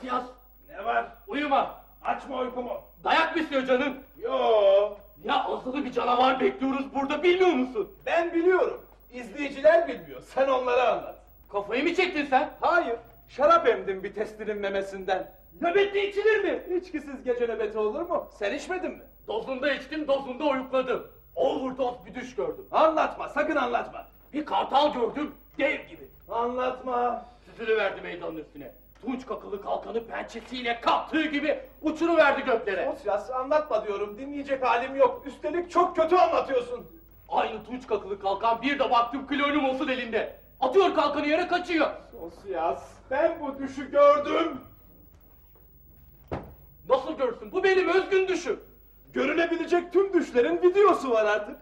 Matiyas Ne var? uyuma. Açma uykumu. Dayak mı istiyor canın? Yo. Ya azılı bir canavar bekliyoruz burada bilmiyor musun? Ben biliyorum. İzleyiciler bilmiyor. Sen onlara anlat. Kafayı mı çektin sen? Hayır. Şarap emdim bir testinin memesinden. Nöbette içilir mi? İçkisiz gece nöbeti olur mu? Sen içmedin mi? Dozunda içtim dozunda uyukladım. Overdose bir düş gördüm. Anlatma. Sakın anlatma. Bir kartal gördüm dev gibi. Anlatma. Süzülüverdi meydanın üstüne. Tunç kakılı kalkanı pençesiyle kaptığı gibi uçuruverdi göklere. Sosyas anlatma diyorum. Dinleyecek halim yok. Üstelik çok kötü anlatıyorsun. Aynı tunç kakılı kalkan bir de baktım klonum olsun elinde. Atıyor kalkanı yere kaçıyor. Sosyas. Ben bu düşü gördüm. Nasıl görsün? Bu benim özgün düşüm. Görülebilecek tüm düşlerin videosu var artık.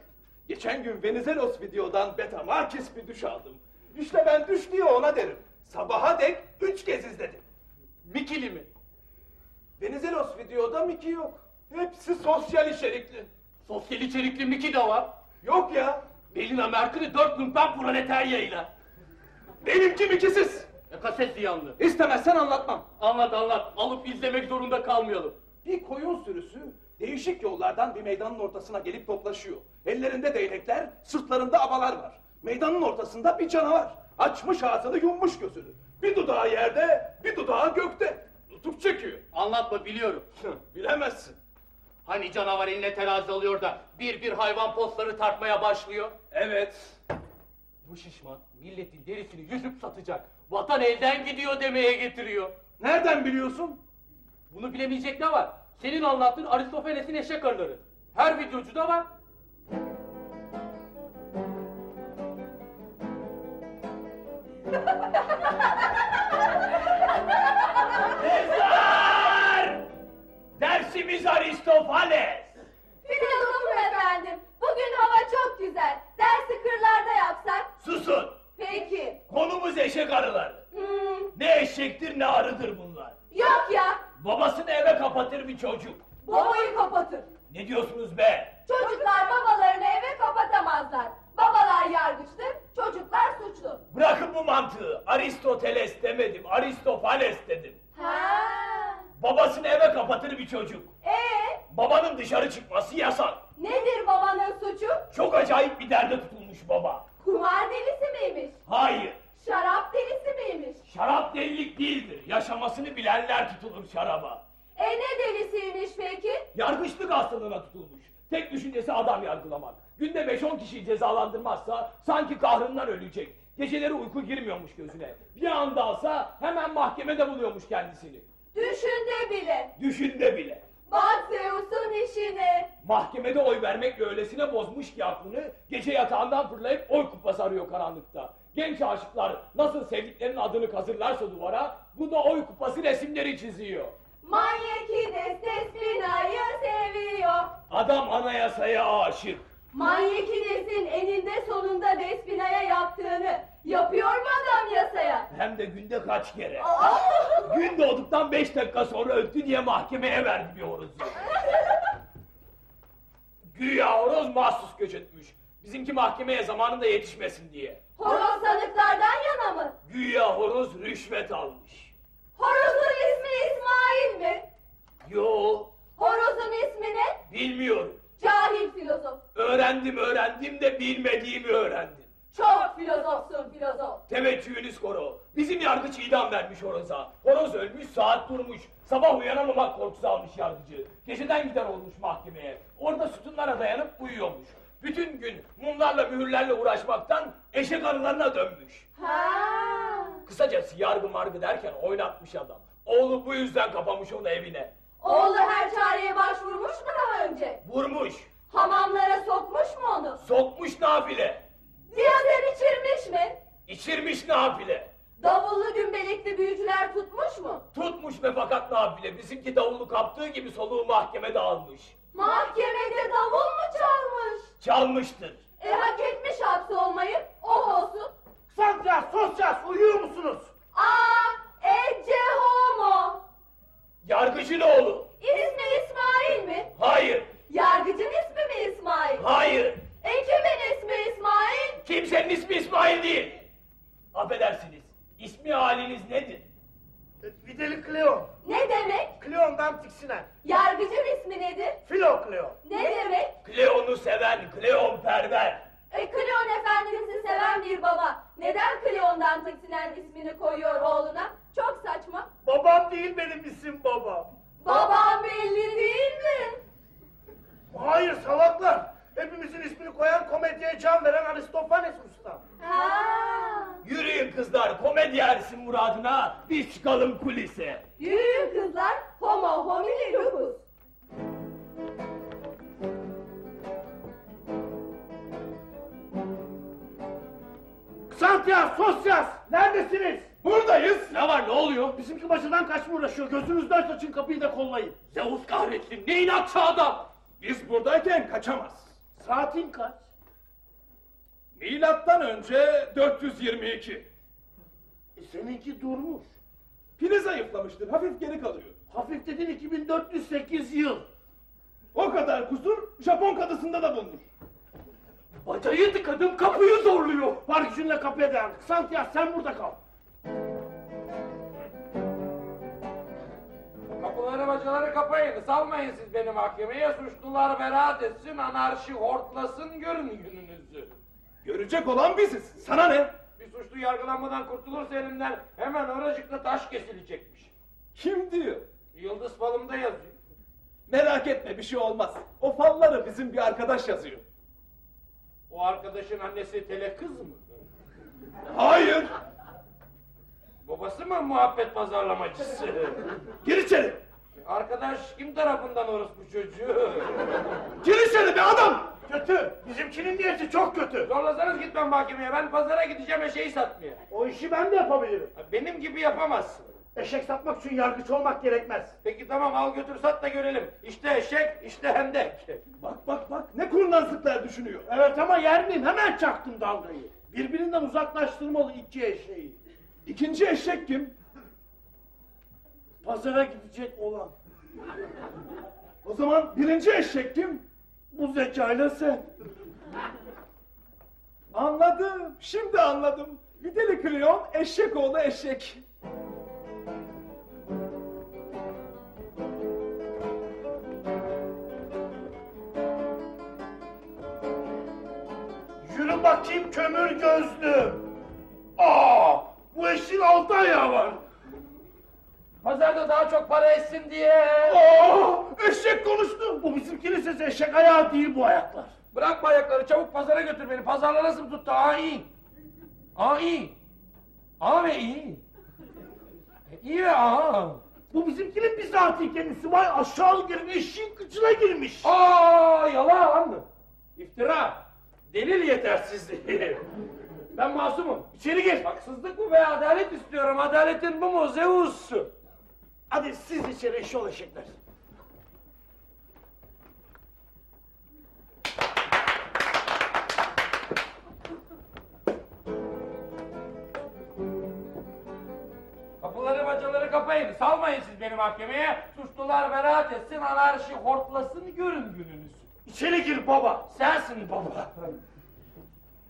Geçen gün Venizelos videodan beta markis bir düş aldım. İşte ben düş diye ona derim. Sabaha dek üç kez izledim. Mikili mi? Venizelos videoda Mickey yok. Hepsi sosyal içerikli. Sosyal içerikli Miki de var. Yok ya. Belina Mercury dört lumpen proletaryayla. Benimki Mickey'siz. E kaset ziyanlı. İstemezsen anlatmam. Anlat anlat. Alıp izlemek zorunda kalmayalım. Bir koyun sürüsü değişik yollardan bir meydanın ortasına gelip toplaşıyor. Ellerinde değnekler, sırtlarında abalar var. Meydanın ortasında bir canavar. Açmış ağzını yummuş gözünü. Bir dudağı yerde, bir dudağı gökte. Nutuk çekiyor. Anlatma biliyorum. Bilemezsin. Hani canavar eline terazi alıyor da bir bir hayvan postları tartmaya başlıyor. Evet. Bu şişman milletin derisini yüzüp satacak. Vatan elden gidiyor demeye getiriyor. Nereden biliyorsun? Bunu bilemeyecek ne var? Senin anlattığın Aristofanes'in eşek arıları. Her videocuda var. Kızlar! Dersimiz Aristofanes. Filozofum efendim. Bugün hava çok güzel. Dersi kırlarda yapsak. Susun. Peki. Konumuz eşek arıları. Hmm, Ne eşektir ne arıdır bunlar. yok ya. Babasını eve kapatır bir çocuk. Babayı kapatır. Ne diyorsunuz be? Çocuklar babalarını eve kapatamazlar. Babalar yargıçtır, çocuklar suçlu. Bırakın bu mantığı. Aristoteles demedim, Aristofanes dedim. Ha. Babasını eve kapatır bir çocuk. Ee, Babanın dışarı çıkması yasak. nedir babanın suçu? Çok acayip bir derde tutulmuş baba. Kumar delisi miymiş? Hayır, Şarap delisi miymiş? şarap delilik değildir. Yaşamasını bilenler tutulur şaraba. E ne delisiymiş peki? Yargıçlık hastalığına tutulmuş. Tek düşüncesi adam yargılamak. Günde 5-10 kişiyi cezalandırmazsa sanki kahrından ölecek. Geceleri uyku girmiyormuş gözüne. Bir anda alsa hemen mahkemede buluyormuş kendisini. Düşünde bile. Düşünde bile. Bak Zeus'un işine. Mahkemede oy vermekle öylesine bozmuş ki aklını gece yatağından fırlayıp oy kupası arıyor karanlıkta. Genç aşıklar nasıl sevdiklerinin adını kazırlarsa duvara bu da oy kupası resimleri çiziyor. Manyekides Despina'yı seviyor. Adam anayasaya aşık. Manyekides'in eninde sonunda Despina'ya yaptığını yapıyor mu adam yasaya? Hem de günde kaç kere. Aa! Gün doğduktan beş dakika sonra öldü diye mahkemeye verdi bir horozu. Güya horoz mahsus göç etmiş. Bizimki mahkemeye zamanında yetişmesin diye. Horoz sanıklardan yana mı? Güya horoz rüşvet almış. Horozun ismi İsmail mi? Yo, Horozun ismi ne? bilmiyorum. Cahil filozof. Öğrendim öğrendim de bilmediğimi öğrendim. Çok filozofsun filozof. Teveccühünüz koro. Bizim yargıç idam vermiş horoza. Horoz ölmüş saat durmuş. Sabah uyanamamak korkusu almış yargıcı. Geceden gider olmuş mahkemeye. Orada sütunlara dayanıp uyuyormuş. Bütün gün mumlarla mühürlerle uğraşmaktan eşek arılarına dönmüş. Ha. Kısacası yargı margı derken oynatmış adam. Oğlu bu yüzden kapamış onu evine. Oğlu her çareye başvurmuş mu daha önce? Vurmuş, Hamamlara sokmuş mu onu? sokmuş nafile. Diyazer içirmiş mi? İçirmiş nafile. Davullu gümbelekli büyücüler tutmuş mu? Tutmuş be fakat nafile. Bizimki davulu kaptığı gibi soluğu mahkemede almış. Mahkemede davul mu çalmış? Çalmıştır. E hak etmiş hapsi olmayı. Oh olsun. Santras, sosyas uyuyor musunuz? Aa, Ece Homo. Yargıcın oğlu. İsmi İsmail mi? Hayır, Yargıcın ismi mi İsmail? hayır. E kimin? Kimsenin ismi İsmail değil. Affedersiniz. İsmi haliniz nedir? E, Videli Cleo. Ne demek? Cleo'ndan tiksinen. Yargıcın ismi nedir? Filo Cleo. Ne demek? Cleo'nu seven, Cleo perver. E Cleon efendimizi seven bir baba. Neden Cleon'dan tiksinen ismini koyuyor oğluna? Çok saçma. Babam değil benim isim babam. Babam belli değil mi? Hayır salaklar. Hepimizin ismini koyan komedyaya can veren Aristofanes usta. Yürüyün kızlar komedi ersin muradına. Biz çıkalım kulise. Yürüyün kızlar. Homo homini lupus. Xantias, Sosyas, neredesiniz? Buradayız. Ne var ne oluyor? Bizimki başından kaçma uğraşıyor. Gözünüzden açın kapıyı da kollayın. Zeus kahretsin ne inatçı adam. Biz buradayken kaçamaz. Saatin kaç? Milattan önce 422. E, seninki durmuş. Pili zayıflamıştır, hafif geri kalıyor. Hafif dedin 2408 yıl. O kadar kusur Japon kadısında da bulunur. Bacayı tıkadım kapıyı zorluyor. Var gücünle kapıya dayandık. Xantias sen burada kal. Kapıları bacaları kapayın. Salmayın siz beni mahkemeye. Suçlular beraat etsin, anarşi hortlasın, görün gününüzü. Görecek olan biziz. Sana ne? Bir suçlu yargılanmadan kurtulursa elimden hemen oracıkta taş kesilecekmiş. Kim diyor? Yıldız falımda yazıyor. Merak etme bir şey olmaz. O falları bizim bir arkadaş yazıyor. O arkadaşın annesi tele kız mı? Hayır. Babası mı muhabbet pazarlamacısı? Gir içeri. Arkadaş kim tarafından orospu çocuğu? Gir içeri be adam. Kötü. Bizimkinin niyeti çok kötü. Zorlasanız gitmem mahkemeye. Ben pazara gideceğim eşeği satmaya. O işi ben de yapabilirim. Benim gibi yapamazsın. Eşek satmak için yargıç olmak gerekmez. Peki tamam al götür sat da görelim. İşte eşek, işte hendek. Bak bak bak ne kurnazlıklar düşünüyor. Evet ama yer miyim? Hemen çaktım dalgayı. Birbirinden uzaklaştırmalı iki eşeği. İkinci eşek kim? Pazara gidecek olan. O zaman birinci eşek kim? Bu zekayla sen. Anladım. Şimdi anladım. Videli Kleon eşek oğlu eşek. Yürü bakayım kömür gözlü. Aa, bu eşin altı ayağı var. Pazarda daha çok para etsin diye. Aa, eşek konuştu. Bu bizimkinin sesi eşek ayağı değil bu ayaklar. Bırakma ayakları çabuk pazara götür beni. Pazarla nasıl tuttu? Aa iyi. Aa iyi. Aa ve iyi. E, iyi ve aa. Bu bizimkinin bizatihi kendisi. Vay aşağı girmiş, eşeğin kıçına girmiş. Aa yalan. İftira. Delil yetersizliği. Ben masumum. İçeri gir. Haksızlık bu be adalet istiyorum. Adaletin bu mu Zeus? Hadi siz içeri eşol eşekler. Kapıları bacaları kapayın. Salmayın siz beni mahkemeye. Suçlular beraat etsin, anarşi hortlasın, görün gününüzü. İçeri gir baba. Sensin baba.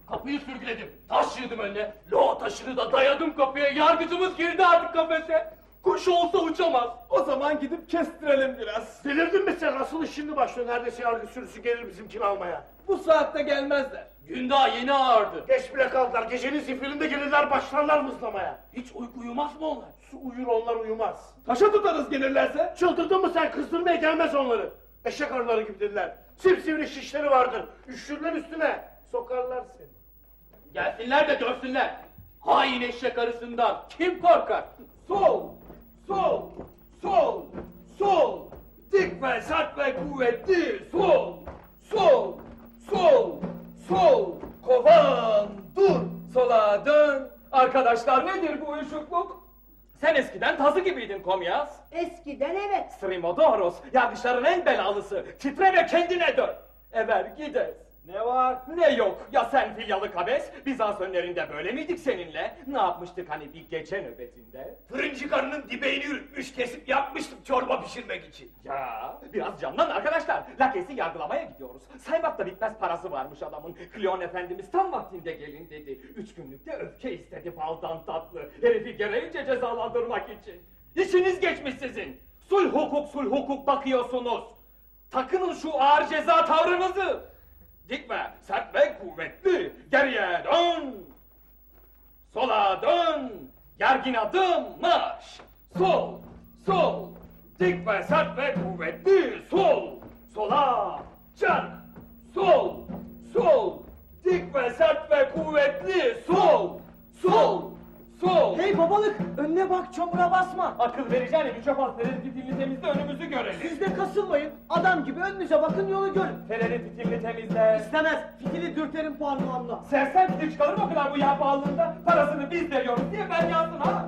Kapıyı sürgüledim. Taş yığdım önüne. Lo taşını da dayadım kapıya. Yargıcımız girdi artık kafese. Kuş olsa uçamaz. O zaman gidip kestirelim biraz. Delirdin mi sen? Asıl iş şimdi başlıyor. Neredeyse yargı sürüsü gelir bizimkini almaya. Bu saatte gelmezler. Gün daha yeni ağardı. Geç bile kaldılar. Gecenin zifirinde gelirler başlarlar mızlamaya. Hiç uyku uyumaz mı onlar? Su uyur onlar uyumaz. Taşa tutarız gelirlerse. Çıldırdın mı sen? Kızdırmaya gelmez onları. Eşek arıları gibidirler. Sipsivri şişleri vardır. Üşürler üstüne. Sokarlar seni. Gelsinler de dövsünler. Hain eşek arısından kim korkar? Sol, sol, sol, sol. Dik ve sert ve kuvvetli. Sol, sol, sol, sol. Kovan dur. Sola dön. Arkadaşlar nedir bu uyuşukluk? Sen eskiden tazı gibiydin Komyaz. Eskiden evet. Strimodoros, yargıçların en belalısı. Titre ve kendine dön. Ever gides. Ne var? Ne yok ya sen filyalı kabes, Bizans önlerinde böyle miydik seninle? Ne yapmıştık hani bir gece nöbetinde? Fırıncı karının dibeğini yürütmüş kesip yapmıştım çorba pişirmek için. Ya biraz canlan arkadaşlar. Lakes'i yargılamaya gidiyoruz. Saymakla bitmez parası varmış adamın. Kleon efendimiz tam vaktinde gelin dedi. Üç günlükte öfke istedi baldan tatlı. Herifi gereğince cezalandırmak için. İçiniz geçmiş sizin. Sul hukuk sul hukuk bakıyorsunuz. Takının şu ağır ceza tavrınızı. Dik ve sert ve kuvvetli. Geriye dön. Sola dön. Gergin adım marş. Sol, sol. Dik ve sert ve kuvvetli. Sol, sola. Çark. Sol, sol. Dik ve sert ve kuvvetli. Sol, sol, sol. Hey babalık önüne bak çamura basma. Akıl vereceğine bir çöp atların fitilini temizle önümüzü görelim. Siz de kasılmayın. Adam gibi önünüze bakın yolu görün. Fener'in fitilini temizle. İstemez. Fitili dürterim parmağımla. Sersen fitil çıkarır mı kadar bu yağ pahalılığında? Parasını biz veriyoruz diye ben yazdım ha.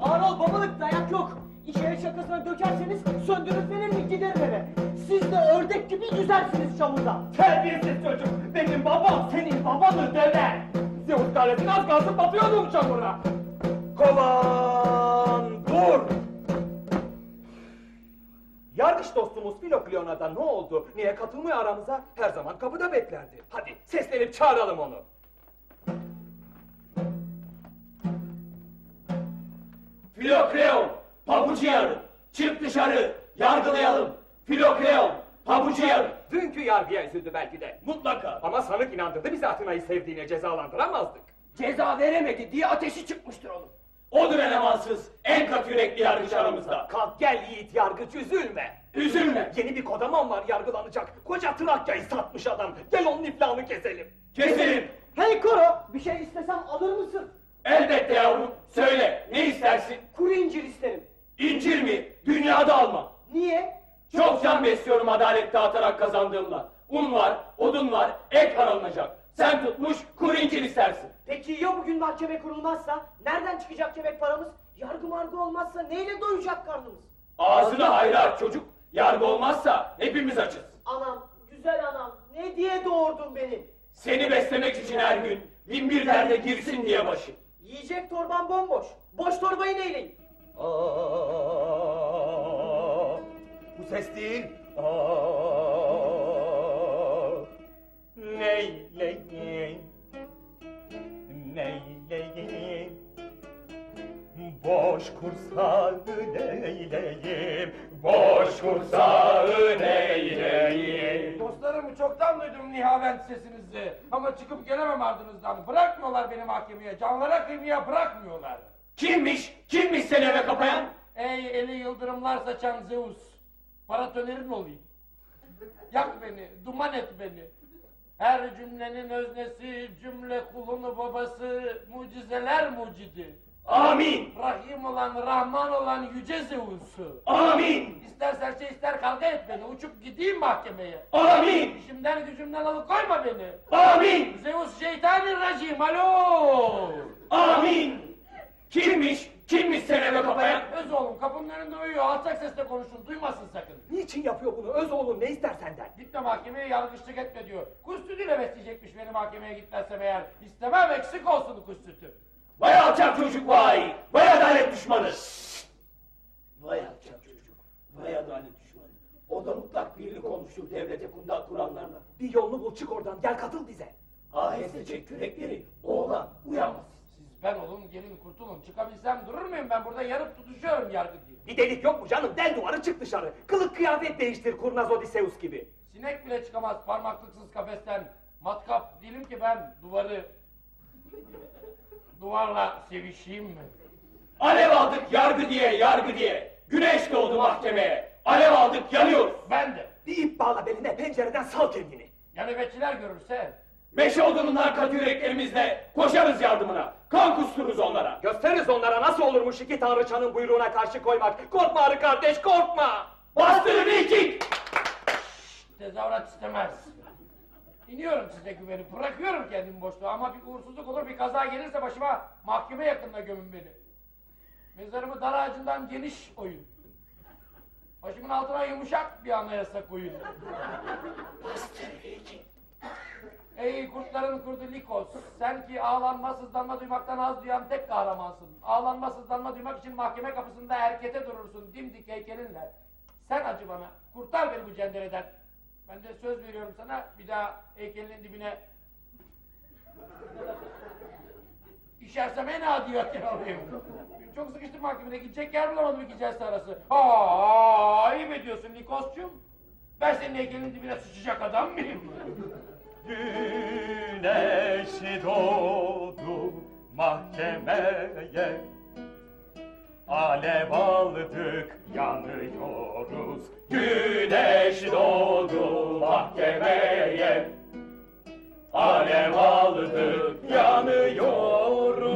Ağır ol babalık dayak yok. İçeri şakasına dökerseniz söndürür fenerini giderim eve. Siz de ördek gibi yüzersiniz çamurda. Terbiyesiz çocuk. Benim babam senin babanı döver. Zeus kalesine az kalsın batıyordum çamura. Kovan dur. Yargıç dostumuz Filoklion'a ne oldu? Niye katılmıyor aramıza? Her zaman kapıda beklerdi. Hadi seslenip çağıralım onu. Filokleon, pabucu yarı. Çık dışarı, yargılayalım. Filokleon, pabucu yarı. Dünkü yargıya üzüldü belki de. Mutlaka. Ama sanık inandırdı bizi Atina'yı sevdiğine cezalandıramazdık. Ceza veremedi diye ateşi çıkmıştır onun. Odur elemansız, en katı yürekli yargıç aramızda. Kalk gel yiğit yargıç üzülme. Üzülme. Yeni bir kodaman var yargılanacak. Koca Trakya'yı satmış adam. Gel onun iflahını keselim. Keselim. Hey Koro bir şey istesem alır mısın? Elbette yavrum. Söyle, ne istersin? Kuru incir isterim. İncir mi? Dünyada alma. Niye? Çok can besliyorum adalet dağıtarak kazandığımla. Un var, odun var, ek alınacak. Sen tutmuş kuru incir istersin. Peki ya bugün mahkeme kurulmazsa? Nereden çıkacak yemek paramız? Yargı margı olmazsa neyle doyacak karnımız? Ağzını hayra aç çocuk. Yargı olmazsa hepimiz açız. Anam, güzel anam, ne diye doğurdun beni? Seni beslemek için her gün bin bir derde girsin diye başım. Yiyecek torban bomboş. Boş torbayı neyleyim? Aa, bu ses değil. Aa, neyleyim? Neyleyim? Boş kursağı neyleyim? Boş kursağı neyleyim? Dostlarım çoktan duydum nihavent sesinizi. Ama çıkıp gelemem ardınızdan. Bırakmıyorlar beni mahkemeye. Canlara kıymaya bırakmıyorlar. Kimmiş? Kimmiş seni eve kapayan? Ey eli yıldırımlar saçan Zeus. Paratonerin olayım. Yak beni, duman et beni. Her cümlenin öznesi, cümle kulunu babası, mucizeler mucidi. Amin. Rahim olan, Rahman olan yüce Zeus'u. Amin. İster serçe ister kavga et beni, uçup gideyim mahkemeye. Amin. İşimden gücümden alıkoyma beni. Amin. Zeus şeytani racim, alo! Amin. Kimmiş? Kimmiş seni eve kapayan? Öz oğlum kapının önünde uyuyor, alçak sesle konuşun, duymasın sakın. Niçin yapıyor bunu? Öz oğlum ne ister senden? Gitme mahkemeye yargıçlık etme diyor. Kuş sütüyle besleyecekmiş beni mahkemeye gitmezsem eğer. İstemem eksik olsun kuş sütü. Vay alçak çocuk vay. Vay adalet düşmanı. Vay alçak çocuk. Vay adalet düşmanı. O da mutlak birlik olmuştur devlete kundak kuranlarla. Bir yolunu bul çık oradan gel katıl bize. Aheste çek kürekleri. Oğlan uyanmasın. Ben olun gelin kurtulun. Çıkabilsem durur muyum ben burada yarıp tutuşuyorum yargı diye. Bir delik yok mu canım? Del duvarı çık dışarı. Kılık kıyafet değiştir kurnaz Odysseus gibi. Sinek bile çıkamaz parmaklıksız kafesten. Matkap değilim ki ben duvarı... Duvarla sevişeyim mi? Alev aldık yargı diye yargı diye. Güneş doğdu mahkemeye. Alev aldık yanıyoruz. Ben de. Bir ip bağla beline pencereden sal kendini. Ya nöbetçiler görürse? Meşe odunundan katı yüreklerimizle koşarız yardımına. Kan kustururuz onlara. Gösteririz onlara nasıl olurmuş iki tanrıçanın buyruğuna karşı koymak. Korkma arı kardeş korkma. Bastırın Viking! Tezahürat istemez. İniyorum size güvenip, bırakıyorum kendimi boşluğa ama bir uğursuzluk olur, bir kaza gelirse başıma mahkeme yakınına gömün beni. Mezarımı dar ağacından geniş oyun. Başımın altına yumuşak bir anayasa koyun. Ey kurtların kurdu Likos, sen ki ağlanma sızlanma duymaktan az duyan tek kahramansın. Ağlanma sızlanma duymak için mahkeme kapısında erkete durursun dimdik heykelinle. Sen acı bana, kurtar beni bu cendereden. Ben de söz veriyorum sana, bir daha heykelinin dibine... İşersem en adi yakın olayım. Çok sıkıştım mahkemede, gidecek yer bulamadım iki celse arası. Aa, ayıp ediyorsun Nikos'cum. Ben senin heykelinin dibine sıçacak adam mıyım? Güneş doğdu mahkemeye Alev aldık yanıyoruz Güneş doğdu mahkemeye Alev aldık yanıyoruz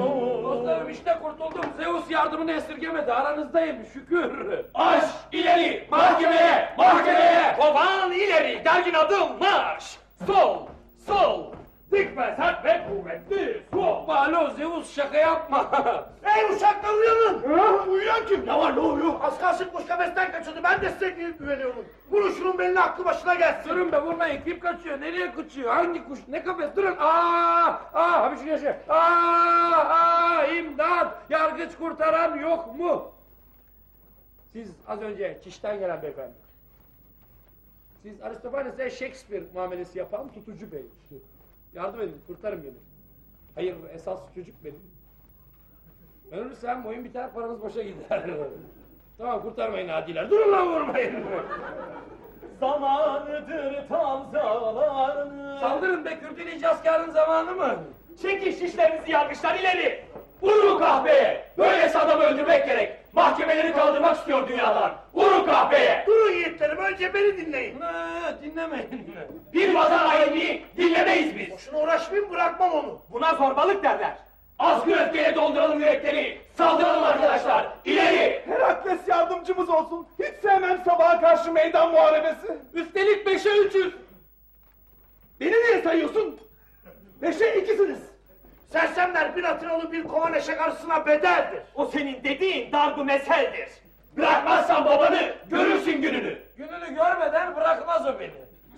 Dostlarım işte kurtuldum. Zeus yardımını esirgemedi. Aranızdayım şükür. Aş ileri mahkemeye mahkemeye. Kovan ileri dergin adım marş Sol sol Dikme sert ve kuvvetli sol Alo Zeus şaka yapma. Ey uşaklar uyanın! Uyuyan kim? Ne var ne oluyor? Az kalsın kuş kafesten kaçıyordu. Ben de size güveniyorum. Vurun şunun belini aklı başına gelsin. Durun be vurmayın. Kim kaçıyor? Nereye kaçıyor? Hangi kuş? Ne kafes? Durun. Aa! Aa! Hapis yaşa. Aa! Aa! İmdat! Yargıç kurtaran yok mu? Siz az önce çişten gelen beyefendi. Siz Aristofanes'e Shakespeare muamelesi yapan tutucu bey. Yardım edin, kurtarın beni. Hayır, esas çocuk benim. Ben ölürsem oyun biter, paranız boşa gider. tamam, kurtarmayın adiler. Durun lan vurmayın. Zamanıdır tam zamanı Saldırın be Kürt icazkarın zamanı mı? Çekin şişlerinizi yargıçlar ileri. Vurun kahveye. Böylesi adamı öldürmek gerek. Mahkemeleri kaldırmak istiyor dünyadan. Vurun kahveye. Durun yiğitlerim önce beni dinleyin. Ne, dinlemeyin. Bir vatan hainliği dinlemeyiz biz. Boşuna uğraşmayın bırakmam onu. Buna zorbalık derler Azgın öfkeyle dolduralım yürekleri. Saldıralım arkadaşlar. İleri. Herakles yardımcımız olsun. Hiç sevmem sabaha karşı meydan muharebesi. Üstelik beşe üçüz. Beni niye sayıyorsun? Beşe ikisiniz. Sersemler bir Atinalı bir kovan eşek arasına bedeldir. O senin dediğin darbu meseldir Bırakmazsan babanı görürsün gününü. Gününü görmeden bırakmaz o beni.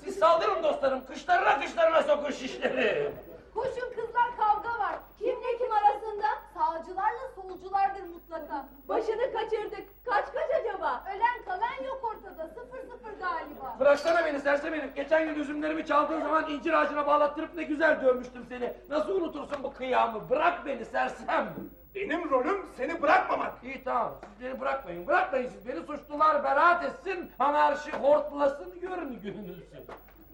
Siz saldırın dostlarım. Kışlarına kışlarına sokun şişleri. Koşun kızlar kavga var. Kimle kim arasında? Sağcılarla solculardır mutlaka. Başını kaçırdık. Kaç kaç acaba? Ölen kalan yok ortada. Sıfır sıfır galiba. Bıraksana beni sersem herif. Geçen gün üzümlerimi çaldığın zaman incir ağacına bağlattırıp ne güzel dövmüştüm seni. Nasıl unutursun bu kıyamı? Bırak beni sersem. Benim rolüm seni bırakmamak. İyi tamam siz beni bırakmayın. Bırakmayın siz beni suçlular beraat etsin. Anarşi hortlasın görün gününüzü.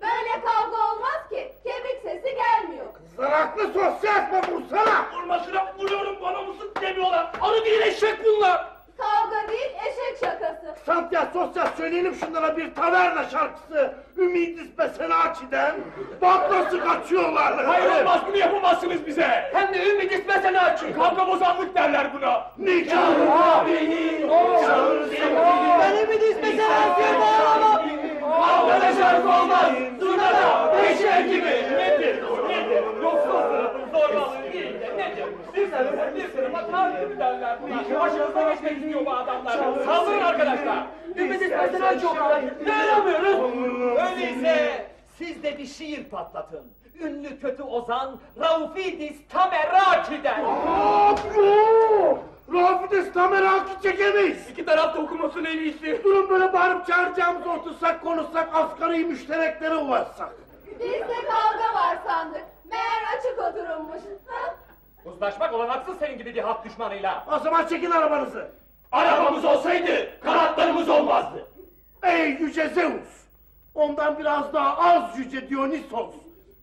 Böyle kavga olmaz ki. Kemik sesi gelmiyor. Zaraklı sosyal mı vursana? Vurmasına vuruyorum bana mısın demiyorlar. Arı değil eşek bunlar. Kavga değil eşek şakası. Santya sosyal söyleyelim şunlara bir taverna şarkısı. Ümidis be Senaçi'den. Bak nasıl kaçıyorlar. Hayır olmaz bunu yapamazsınız bize. Hem de ümit ismesene açın. Kavga bozanlık derler buna. Nikah beni Ben ümit ismese her bağlamam. Kavgada şarkı olmaz. Zurnada eşek gibi. Nedir nedir Yoksul sınıfın Bir sınıfın bir sınıfa tahakküm derler buna Başınıza geçmek istiyor bu adamlar Saldırın arkadaşlar Ümit ismesine çok Dayanamıyoruz Öyleyse siz de bir şiir patlatın. Ünlü kötü ozan Raufidis Tamerraki'den. Rafides kameraki çekemeyiz. İki taraf da okumasın en iyisi. Durun böyle bağırıp çağıracağımızı otursak konuşsak asgari müştereklere ulaşsak. Biz de kavga var sandık. Meğer açık oturulmuş. Ha? Uzlaşmak olanaksız senin gibi bir halk düşmanıyla O zaman çekin arabanızı. Arabamız olsaydı kanatlarımız olmazdı. Ey yüce Zeus! Ondan biraz daha az yüce Dionysos.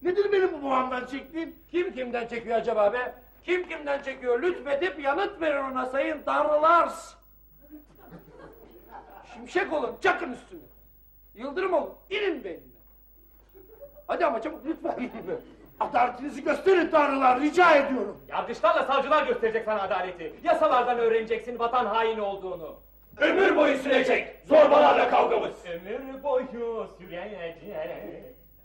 Nedir benim bu boğamdan çektiğim? Kim kimden çekiyor acaba be? Kim kimden çekiyor? Lütfedip yanıt verin ona sayın tanrılar. Şimşek olun, çakın üstüne. Yıldırım olun, inin beynine. Hadi ama çabuk lütfen. Adaletinizi gösterin tanrılar rica ediyorum. Yargıçlarla savcılar gösterecek sana adaleti Yasalardan öğreneceksin vatan haini olduğunu Ömür boyu sürecek zorbalarla kavgamız. Ömür boyu sürecek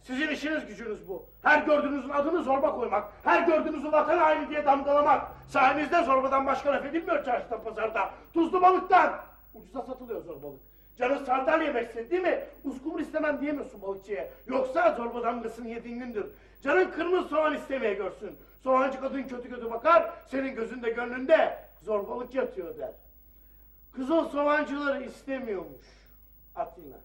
Sizin işiniz gücünüz bu. Her gördüğünüzün adını zorba koymak, her gördüğünüzü vatan haini diye damgalamak. Sayenizde zorbadan başka laf edilmiyor çarşıda pazarda. Tuzlu balıktan. Ucuza satılıyor zorbalık. Canın sardalya yemeksin değil mi? Uskumur istemem diyemiyorsun balıkçıya. Yoksa zorba damgasını yediğin gündür. Canın kırmızı soğan istemeye görsün. Soğancı kadın kötü kötü bakar, senin gözünde gönlünde zorbalık yatıyor der. Kızıl soğancıları istemiyormuş Atina.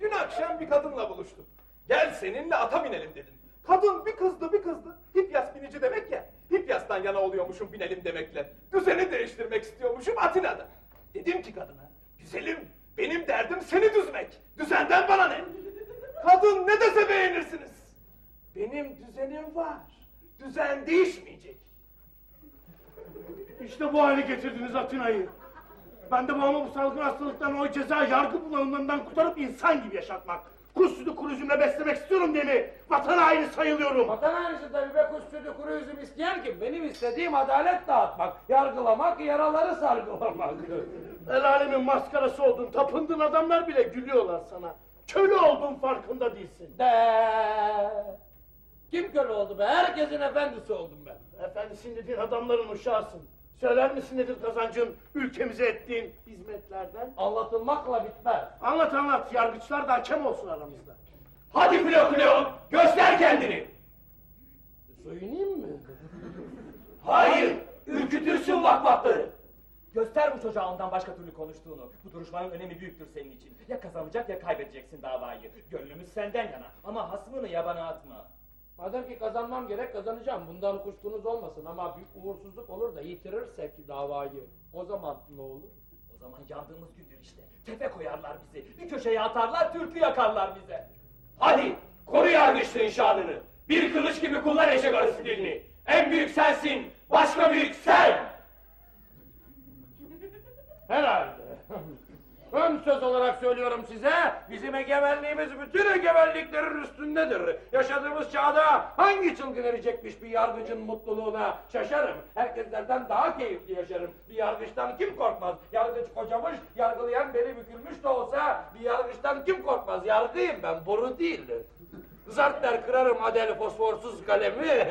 Dün akşam bir kadınla buluştum. Gel seninle ata binelim dedim. Kadın bir kızdı bir kızdı. Hipyas binici demek ya. Hipyas'tan yana oluyormuşum binelim demekle. Düzeni değiştirmek istiyormuşum Atina'da. Dedim ki kadına, güzelim benim derdim seni düzmek. Düzenden bana ne? Kadın ne dese beğenirsiniz. Benim düzenim var. Düzen değişmeyecek. İşte bu hale getirdiniz Atina'yı. Ben de babamı bu salgın hastalıktan o ceza yargı bulanımından kurtarıp insan gibi yaşatmak. Kuş sütü kuru üzümle beslemek istiyorum mi? Vatan haini sayılıyorum. Vatan hainisi tabii be kuş sütü kuru üzüm isteyen kim? Benim istediğim adalet dağıtmak, yargılamak, yaraları sargılamak. El alemin maskarası oldun. Tapındığın adamlar bile gülüyorlar sana. Köle oldun farkında değilsin. De. Kim köle oldu be? Herkesin efendisi oldum ben. Efendisin dediğin adamların uşağısın. Söyler misin nedir kazancın ülkemize ettiğin hizmetlerden? Anlatılmakla bitmez. Anlat anlat. Yargıçlar da hakem olsun aramızda. Hadi Filokleon göster kendini. Soyunayım mı? Hayır ürkütürsün vakvakları. Göster bu çocuğa ondan başka türlü konuştuğunu. Bu duruşmanın önemi büyüktür senin için. Ya kazanacak ya kaybedeceksin davayı. Gönlümüz senden yana. Ama hasmını yabana atma. Madem ki kazanmam gerek kazanacağım. Bundan kuşkunuz olmasın ama bir uğursuzluk olur da yitirirsek davayı. O zaman ne olur? O zaman yandığımız gündür işte. Tepe koyarlar bizi. Bir köşeye atarlar, türkü yakarlar bize. Hadi koru yargıçlığın şanını. Bir kılıç gibi kullan eşek arısı dilini. En büyük sensin. Başka büyük sen. Herhalde. Ön söz olarak söylüyorum size, bizim egemenliğimiz bütün egemenliklerin üstündedir. Yaşadığımız çağda hangi çılgın erecekmiş bir yargıcın mutluluğuna şaşarım. Herkeslerden daha keyifli yaşarım. Bir yargıçtan kim korkmaz? Yargıç kocamış, yargılayan beli bükülmüş de olsa bir yargıçtan kim korkmaz? Yargıyım ben, boru değil. Zartlar kırarım adel fosforsuz kalemi.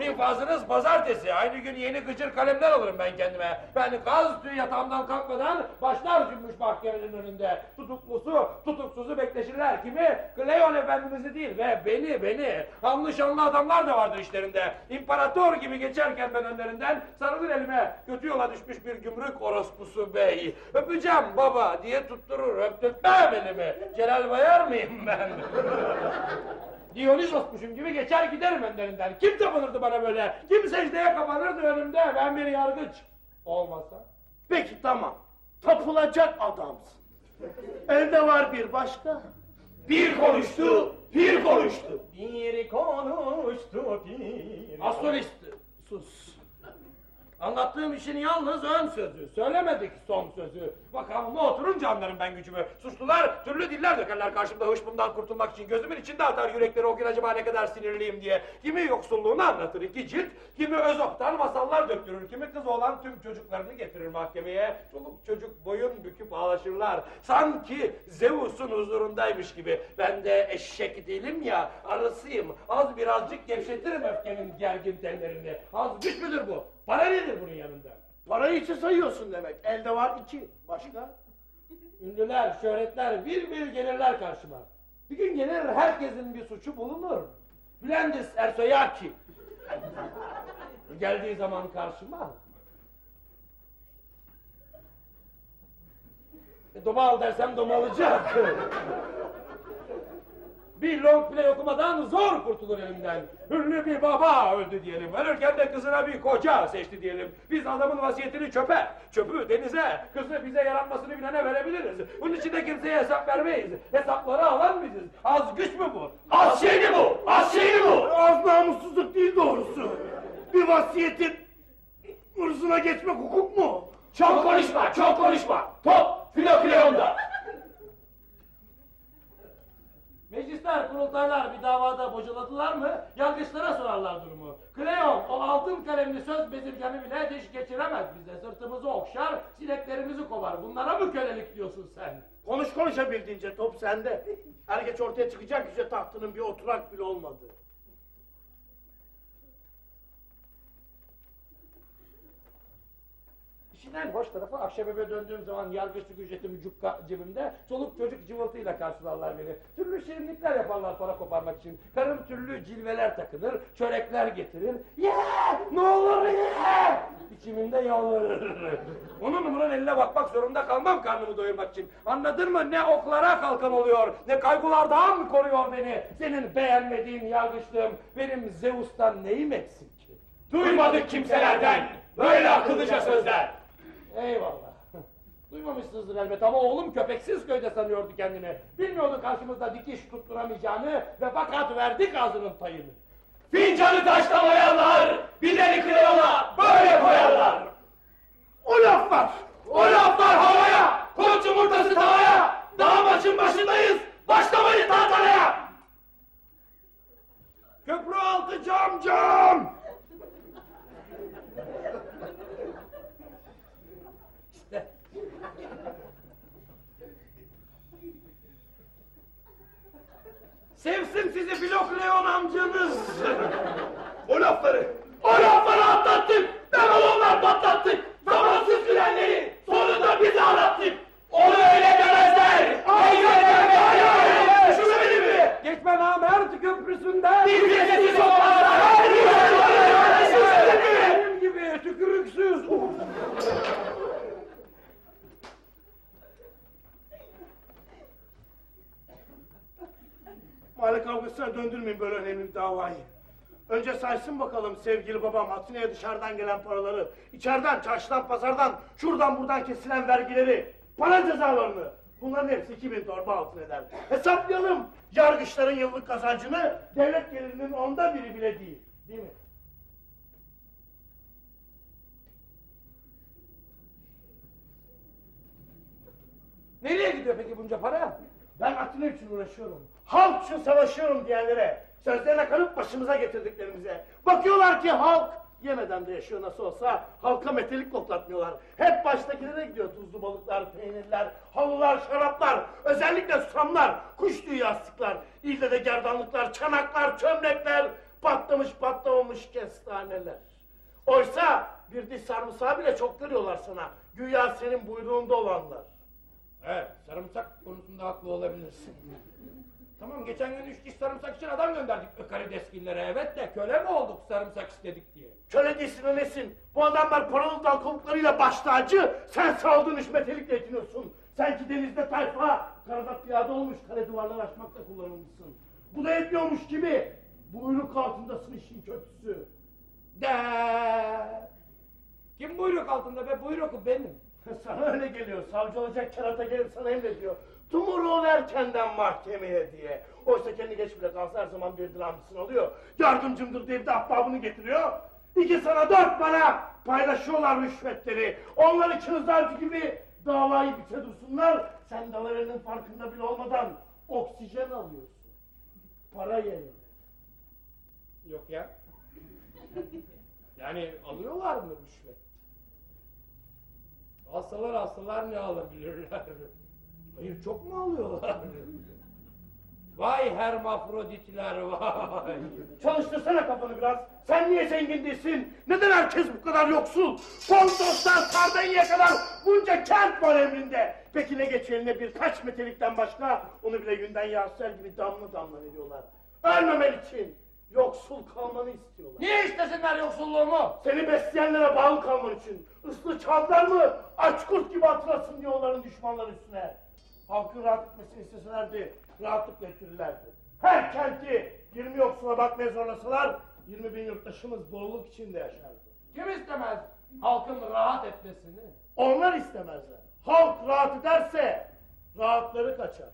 İnfazınız pazartesi. Aynı gün yeni gıcır kalemler alırım ben kendime. Ben gaz tüyü yatağımdan kalkmadan başlar cümbüş mahkemenin önünde. Tutuklusu, tutuksuzu bekleşirler. Kimi? Kleon efendimizi değil ve beni, beni. Anlı şanlı adamlar da vardır işlerinde. İmparator gibi geçerken ben önlerinden sarılır elime. Kötü yola düşmüş bir gümrük orospusu bey. Öpeceğim baba diye tutturur. Öptürtmem elimi. Celal Bayar mıyım ben? Dionysosmuşum gibi geçer giderim önlerinden. Kim tapınırdı bana böyle? Kim secdeye kapanırdı önümde? Ben bir yargıç. Olmasa? Peki tamam. Tapılacak adamsın. Elde var bir başka. Bir konuştu, bir konuştu. Bir konuştu bir... Astrolist. Sus. Anlattığım işin yalnız ön sözü. Söylemedik son sözü. Bakalım oturunca anlarım ben gücümü. Suçlular türlü diller dökerler karşımda hış bundan kurtulmak için. Gözümün içinde atar yürekleri o gün acaba ne kadar sinirliyim diye. Kimi yoksulluğunu anlatır iki cilt. Kimi Özop'tan masallar döktürür. Kimi kız olan tüm çocuklarını getirir mahkemeye. Çoluk çocuk boyun büküp ağlaşırlar. Sanki Zeus'un huzurundaymış gibi. Ben de eşek değilim ya arısıyım. Az birazcık gevşetirim öfkenin gergin tellerini. Az güç müdür bu? Para nedir bunun yanında? Parayı içe sayıyorsun demek. Elde var iki. Başka? Ünlüler, şöhretler bir bir gelirler karşıma. Bir gün gelir herkesin bir suçu bulunur. Bülendis Ersoyaki. Geldiği zaman karşıma. E, domal dersem domalacak. Bir long play okumadan zor kurtulur elimden. Ünlü bir baba öldü diyelim. Ölürken de kızına bir koca seçti diyelim. Biz adamın vasiyetini çöpe, çöpü denize, kızı bize yaranmasını bilene verebiliriz. Bunun için de kimseye hesap vermeyiz. Hesapları alan biziz. Az güç mü bu? Az şey mi bu? Az şey mi bu? Az namussuzluk değil doğrusu. Bir vasiyetin hırsına geçmek hukuk mu? Çok konuşma, çok konuşma. Top Filokleon'da. Meclisler, kurultaylar bir davada bocaladılar mı yargıçlara sorarlar durumu. Kleon o altın kalemli söz bezirganı bile diş geçiremez bize. Sırtımızı okşar, sineklerimizi kovar. Bunlara mı kölelik diyorsun sen? Konuş konuşabildiğince top sende. Her geç ortaya çıkacak yüce tahtının bir oturak bile olmadı. İşin en hoş tarafı akşam eve döndüğüm zaman yargıçlık ücretim cukka cebimde, çoluk çocuk cıvıltıyla karşılarlar beni. Türlü şirinlikler yaparlar para koparmak için. Karım türlü cilveler takınır, çörekler getirir. Ye! Ne olur ye! İçiminde yalvarır. Onun bunun eline bakmak zorunda kalmam karnımı doyurmak için. Anladın mı? Ne oklara kalkan oluyor, ne kaygılardan koruyor beni. Senin beğenmediğin yargıçlığım, benim Zeus'tan neyim eksik ki? Duymadık kimselerden böyle akıllıca sözler. Eyvallah. Duymamışsınızdır elbet ama oğlum köpeksiz köyde sanıyordu kendini. Bilmiyordu karşımızda dikiş tutturamayacağını ve fakat verdik ağzının payını. Fincanı taştan oyarlar, bideni Cleon'a böyle koyarlar. O laflar! O laflar havaya, koç yumurtası tavaya. Daha maçın başındayız, başlamayın tantanaya. Köprü altı cam cam! Sevsin sizi Filokleon amcanız! O lafları O lafları atlattık, Babylonlar patlattık. Zamansız gülenleri sonunda biz ağlattık. Onu öyle demezler. Hayır. Düşünmedi mi? Geçme namert köprüsünden. Biz de sizi sokmazlar. Hayır, hayır. Düşünmedi mi? Benim gibi tükürüksüz. Mahalle kavgasına döndürmeyin böyle önemli bir davayı. Önce saysın bakalım sevgili babam hazineye dışarıdan gelen paraları, içeriden, çarşıdan, pazardan, şuradan buradan kesilen vergileri, para cezalarını. Bunların hepsi 2000 torba altın eder. Hesaplayalım yargıçların yıllık kazancını, devlet gelirinin onda biri bile değil. Değil mi? Nereye gidiyor peki bunca para? Ben Atina için uğraşıyorum. Halk için savaşıyorum diyenlere, sözlerine kanıp başımıza getirdiklerimize. Bakıyorlar ki halk yemeden de yaşıyor nasıl olsa. Halka metelik koklatmıyorlar. Hep baştakilere gidiyor tuzlu balıklar, peynirler, halılar, şaraplar, özellikle susamlar, kuş tüyü yastıklar, ilde de gerdanlıklar, çanaklar, çömlekler, patlamış patlamamış kestaneler. Oysa bir diş sarımsağı bile çok veriyorlar sana. Güya senin buyruğunda olanlar. Evet, sarımsak konusunda haklı olabilirsin. Tamam, geçen gün üç diş sarımsak için adam gönderdik Ökarideskillere. Evet de köle mi olduk sarımsak istedik diye? Köle değilsin o nesin? Bu adamlar paralı dal kovuklarıyla baş tacı, sen saldığın işmetelikle yetiniyorsun. Sen ki denizde tayfa, karada piyade olmuş, kare duvarlar aşmakla kullanılmışsın. Bu da yetmiyormuş gibi. Buyruk altındasın işin kötüsü. De. Kim buyruk altında be? Buyruk benim. Sana öyle geliyor, savcı olacak kerata gelip sana emrediyor. Tumuru verkenden mahkemeye diye. Oysa kendi geç bile kalsa her zaman bir dramcısını alıyor. Yardımcımdır bir de ahbabını getiriyor. İki sana dört bana paylaşıyorlar rüşvetleri. Onlar ikiniz avcı gibi davayı bite dursunlar. Sen dalarının farkında bile olmadan oksijen alıyorsun. Para yerine. Yok ya. Yani alıyorlar mı rüşvet? Alsalar alsalar ne alabilirler? Hayır çok mu alıyorlar? Vay hermafroditler vay! Çalıştırsana kafanı biraz. Sen niye zengin değilsin? Neden herkes bu kadar yoksul? Pontos'tan Sardinya'ya kadar bunca kent var emrinde. Peki ne geç eline birkaç metelikten başka? Onu bile günden yağsılar gibi damla damla veriyorlar. Ölmemen için yoksul kalmanı istiyorlar. Niye istesinler yoksulluğumu? Seni besleyenlere bağlı kalman için. Islı çavdar mı? Aç kurt gibi atlasın diye onların düşmanları üstüne. Halkın rahat etmesini isteselerdi, rahatlıkla ettirirlerdi. Her kenti 20 yoksula bakmaya zorlasalar, 20 bin yurttaşımız doluluk içinde yaşardı. Kim istemez halkın rahat etmesini? Onlar istemezler. Halk rahat ederse rahatları kaçar.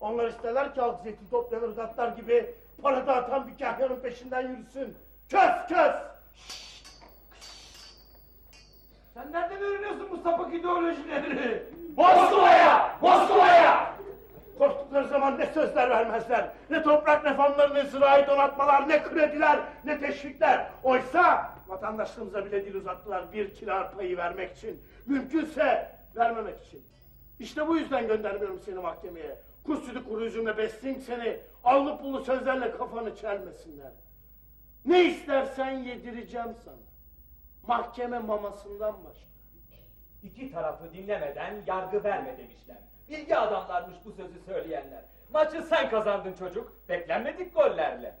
Onlar isterler ki halk zeytin toplayan ırgatlar gibi para dağıtan bir kahyanın peşinden yürüsün. Kös kös! Sen nereden öğreniyorsun bu sapık ideolojileri? Moskova'ya, Moskova'ya. Korktukları zaman ne sözler vermezler. Ne toprak ne zirai donatmalar, ne krediler, ne teşvikler. Oysa vatandaşlığımıza bile dil uzattılar bir kira payı vermek için. Mümkünse vermemek için. İşte bu yüzden göndermiyorum seni mahkemeye. Kuş sütü kuru üzümle besleyeyim seni. Allı pullu sözlerle kafanı çelmesinler. Ne istersen yedireceğim sana. Mahkeme mamasından başka. İki tarafı dinlemeden yargı verme demişler. Bilgi adamlarmış bu sözü söyleyenler. Maçı sen kazandın çocuk. Beklenmedik gollerle.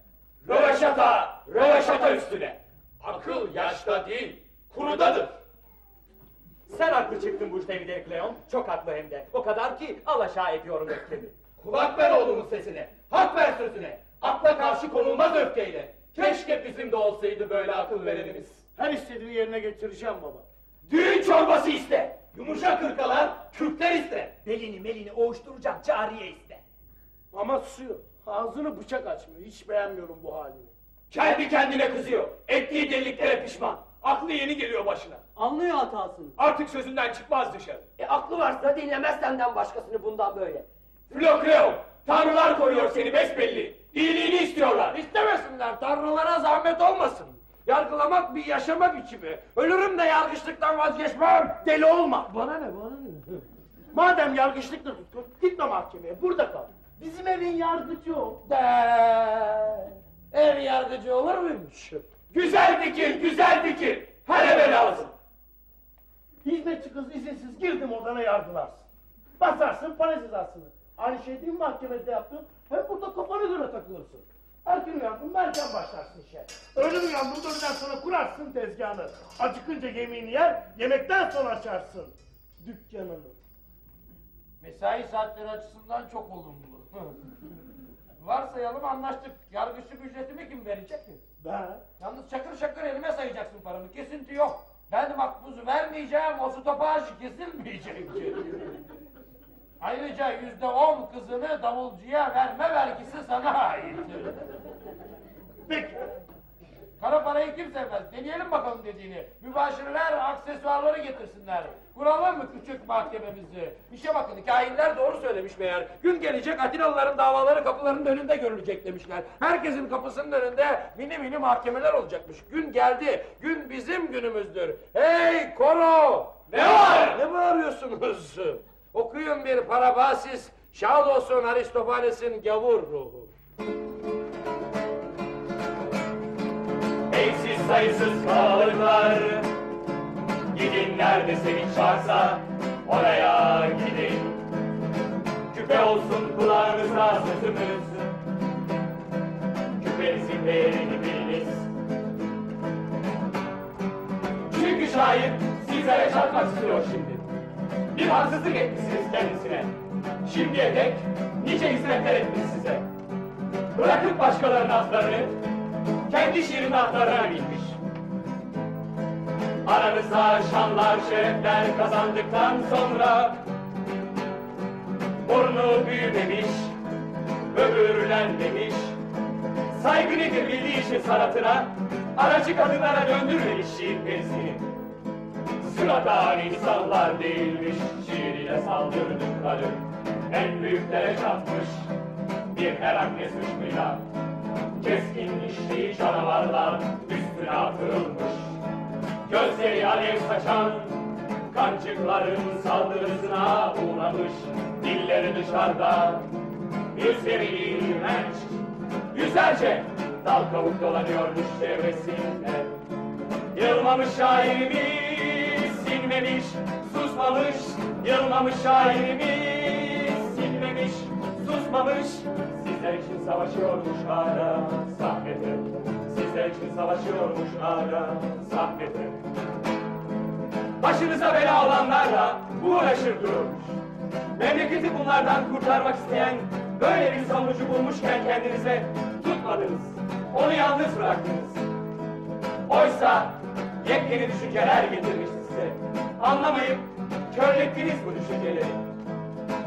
Röveşata, röveşata üstüne. Akıl yaşta değil, kurudadır. Sen haklı çıktın bu işlemde Kleon. Çok haklı hem de. O kadar ki alaşağı ediyorum öfkemi. Kulak ver oğlumun sesine, hak ver sözüne. Akla karşı konulmaz öfkeyle. Keşke bizim de olsaydı böyle akıl verenimiz. Her istediğini yerine getireceğim baba. Düğün çorbası iste. Yumuşak hırkalar, kürkler iste. Belini melini ovuşturacak cariye iste. Ama susuyor. Ağzını bıçak açmıyor. Hiç beğenmiyorum bu halini. Kendi kendine kızıyor. Ettiği deliliklere pişman. Aklı yeni geliyor başına. Anlıyor hatasını. Artık sözünden çıkmaz dışarı. E aklı varsa dinlemez senden başkasını bundan böyle. Flokreo, tanrılar koruyor seni besbelli. İyiliğini istiyorlar. İstemesinler, tanrılara zahmet olmasın. Yargılamak bir yaşama biçimi. Ölürüm de yargıçlıktan vazgeçmem. Deli olma. Bana ne, bana ne? Madem yargıçlıktır tutkun, gitme mahkemeye, burada kal. Bizim evin yargıcı o. De, ev yargıcı olur muymuş? Güzel fikir, güzel fikir. Her eve lazım. Hizmetçi kız izinsiz girdim odana yargılarsın. Basarsın para cezasını. Aynı şey değil mi mahkemede yaptın? Hem burada kafana göre takılırsın. Erken uyandın erken başlarsın işe. Öğlen uyandın öğleden sonra kurarsın tezgahını. Acıkınca yemeğini yer, yemekten sonra açarsın dükkanını. Mesai saatleri açısından çok olumlu. Varsayalım anlaştık. Yargıçlık ücretimi kim verecek ki? Ben. Yalnız şakır şakır elime sayacaksın paramı. Kesinti yok. Ben makbuzu vermeyeceğim, o stopaj kesilmeyecek. Ayrıca yüzde on kızını davulcuya verme vergisi sana ait. Peki. Kara parayı kim sevmez? Deneyelim bakalım dediğini. Mübaşirler aksesuarları getirsinler. Kuralım mı küçük mahkememizi? İşe bakın, kahinler doğru söylemiş meğer. Gün gelecek Atinalıların davaları kapılarının önünde görülecek demişler. Herkesin kapısının önünde mini mini mahkemeler olacakmış. Gün geldi, gün bizim günümüzdür. Hey koro! Ne var? Ne bağırıyorsunuz? Okuyun bir parabasis, şad olsun Aristofanes'in gavur ruhu. Eksiz sayısız kalabalıklar Gidin nerede sevinç varsa Oraya gidin. Küpe olsun kulağınıza sözümüz. Küpenizin değerini biliniz. Çünkü şair sizlere çarpmak istiyor şimdi Bir haksızlık etmişsiniz kendisine Şimdiye dek nice hizmetler etmiş size Bırakıp başkalarının adlarını kendi şiirin atlarına binmiş. Aranızda şanlar, şerefler kazandıktan sonra burnu büyümemiş, böbürlenmemiş, saygı nedir bildiği için sanatına, aracı kadınlara döndürmemiş şiir perisini. Sıradan insanlar değilmiş, şiirine saldırdıkları, en büyüklere çarpmış, bir Herakles hışmıyla keskin dişli canavarlar üstüne atılmış. Gözleri alev saçan kancıkların saldırısına uğramış. Dilleri dışarıda, yüzleri iğrenç. Yüzlerce dal kavuk dolanıyormuş çevresinde. Yılmamış şairimiz sinmemiş, susmamış. Yılmamış şairimiz sinmemiş, susmamış. Sizler için savaşıyormuş hala sahnede. Sizler için savaşıyormuş hala sahnede. Başınıza bela olanlarla uğraşır dururmuş. Memleketi bunlardan kurtarmak isteyen böyle bir savunucu bulmuşken kendinize tutmadınız. Onu yalnız bıraktınız. Oysa yepyeni düşünceler getirmişti size. Anlamayıp körlettiniz bu düşünceleri.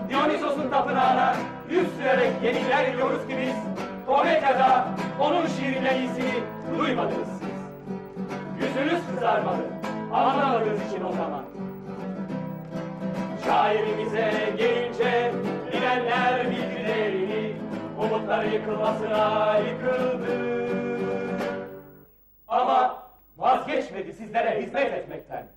Dionysos'un tapınağına yüz sürerek yeniler ediyoruz ki biz Kometya'da onun şiirinden iyisini duymadınız siz. Yüzünüz kızarmadı. Anlamadığınız için o zaman. Şairimize gelince bilenler bilgilerini umutları yıkılmasına yıkıldı. Ama vazgeçmedi sizlere hizmet etmekten.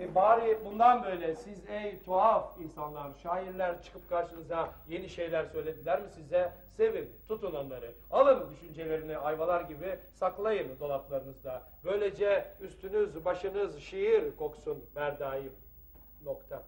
E bari bundan böyle siz ey tuhaf insanlar, şairler çıkıp karşınıza yeni şeyler söylediler mi size? Sevin, tutun onları. Alın düşüncelerini ayvalar gibi saklayın dolaplarınızda. Böylece üstünüz, başınız şiir koksun berdaim. Nokta.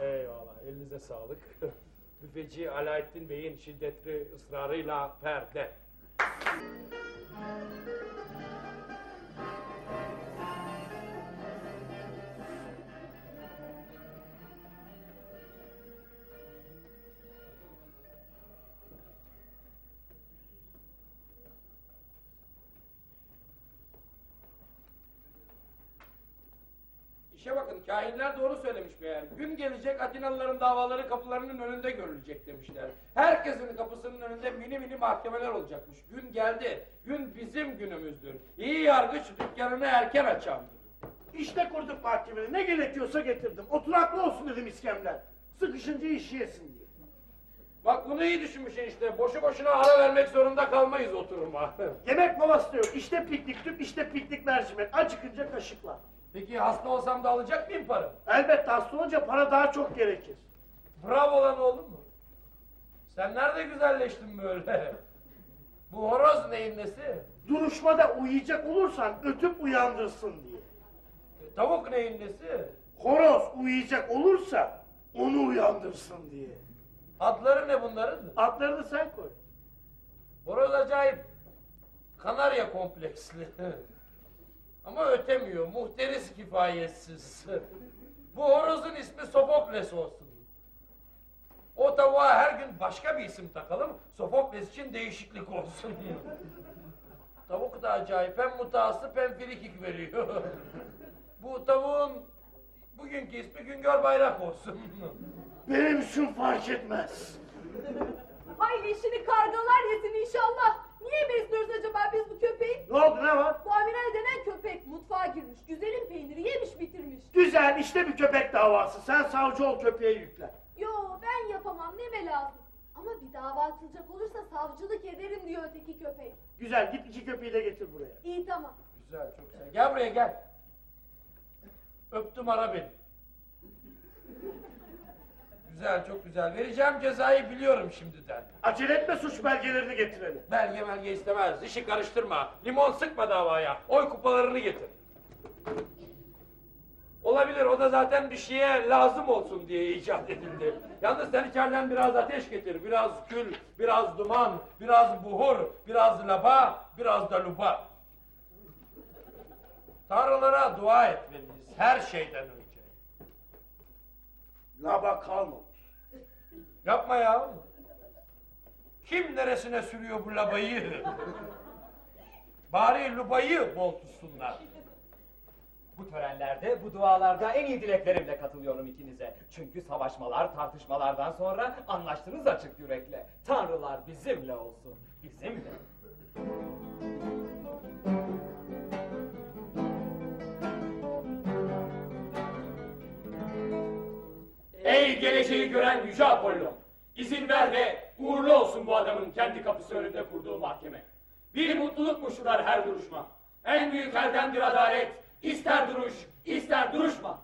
Eyvallah, elinize sağlık. Büfeci Alaettin Bey'in şiddetli ısrarıyla perde. İşe bakın kahinler doğru söylemiş meğer. Gün gelecek Atinalıların davaları kapılarının önünde görülecek demişler. Herkesin kapısının önünde mini mini mahkemeler olacakmış. Gün geldi. Gün bizim günümüzdür. İyi yargıç dükkanını erken açan. İşte kurduk mahkemeyi. Ne gerekiyorsa getirdim. Oturaklı olsun dedim iskemler. Sıkışınca iş yesin diye. Bak bunu iyi düşünmüşsün işte. Boşu boşuna ara vermek zorunda kalmayız oturuma. Yemek molası da yok. İşte piknik tüp, işte piknik mercimek. Acıkınca kaşıkla. Peki hasta olsam da alacak mıyım para? Elbette hasta olunca para daha çok gerekir. Bravo lan oğlum mu? Sen nerede güzelleştin böyle? Bu horoz neyin nesi? Duruşmada uyuyacak olursan ötüp uyandırsın diye. E, Tavuk neyin nesi? Horoz uyuyacak olursa onu uyandırsın diye. Adları ne bunların? Adlarını sen koy. Horoz acayip. Kanarya kompleksli. Ama ötemiyor. Muhteris kifayetsiz. Bu horozun ismi Sofokles olsun. O tavuğa her gün başka bir isim takalım. Sofokles için değişiklik olsun. Tavuk da acayip. Hem mutasip hem frikik veriyor. Bu tavuğun bugünkü ismi Güngör Bayrak olsun. Benim için fark etmez. Hayır işini kargalar yesin inşallah. Niye besliyoruz acaba biz bu köpeği? Ne oldu ne var? Bu Amiral denen köpek mutfağa girmiş. Güzelim peyniri yemiş bitirmiş. Güzel işte bir köpek davası. Sen savcı ol köpeğe yükle. Yo ben yapamam neme lazım. Ama bir dava açılacak olursa savcılık ederim diyor öteki köpek. Güzel git iki köpeği de getir buraya. İyi tamam. Güzel, çok güzel. Gel buraya gel. Öptüm ara beni. Güzel, çok güzel. Vereceğim cezayı biliyorum şimdiden. Acele etme suç belgelerini getirelim. Belge belge istemez. İşi karıştırma. Limon sıkma davaya. Oy kupalarını getir. Olabilir. O da zaten bir şeye lazım olsun diye icat edildi. Yalnız sen içeriden biraz ateş getir. Biraz kül, biraz duman, biraz buhur, biraz laba, biraz da luba. Tanrılara dua etmeliyiz her şeyden önce. Laba kalmamış. Yapma ya. Kim neresine sürüyor bu labayı? Bari lubayı bol tutsunlar. Bu törenlerde, bu dualarda en iyi dileklerimle katılıyorum ikinize. Çünkü savaşmalar, tartışmalardan sonra anlaştınız açık yürekle. Tanrılar bizimle olsun, bizimle. Ey geleceği gören Yüce Apollon! İzin ver de uğurlu olsun bu adamın kendi kapısı önünde kurduğu mahkeme. Bir mutluluk muştular her duruşma. En büyük erdemdir adalet. İster duruş, ister duruşma.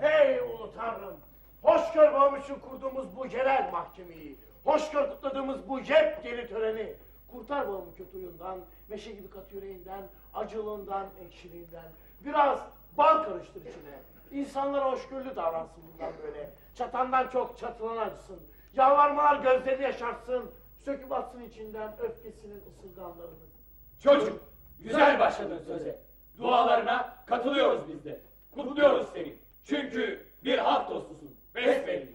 Hey ulu tanrım! Hoş gör için kurduğumuz bu yerel mahkemeyi. Hoş gör kutladığımız bu yepyeni töreni. Kurtar babamı kötü huyundan, meşe gibi katı yüreğinden, acılığından, ekşiliğinden. Biraz bal karıştır içine. İnsanlara hoşgörülü davransın bundan böyle. Çatandan çok çatılan acısın. Yalvarmalar gözleri yaşarsın. Söküp atsın içinden öfkesinin ısırganlarını. Çocuk, güzel başladın söze. Dualarına katılıyoruz biz de. Kutluyoruz seni. Çünkü bir halk dostusun. Besbelli.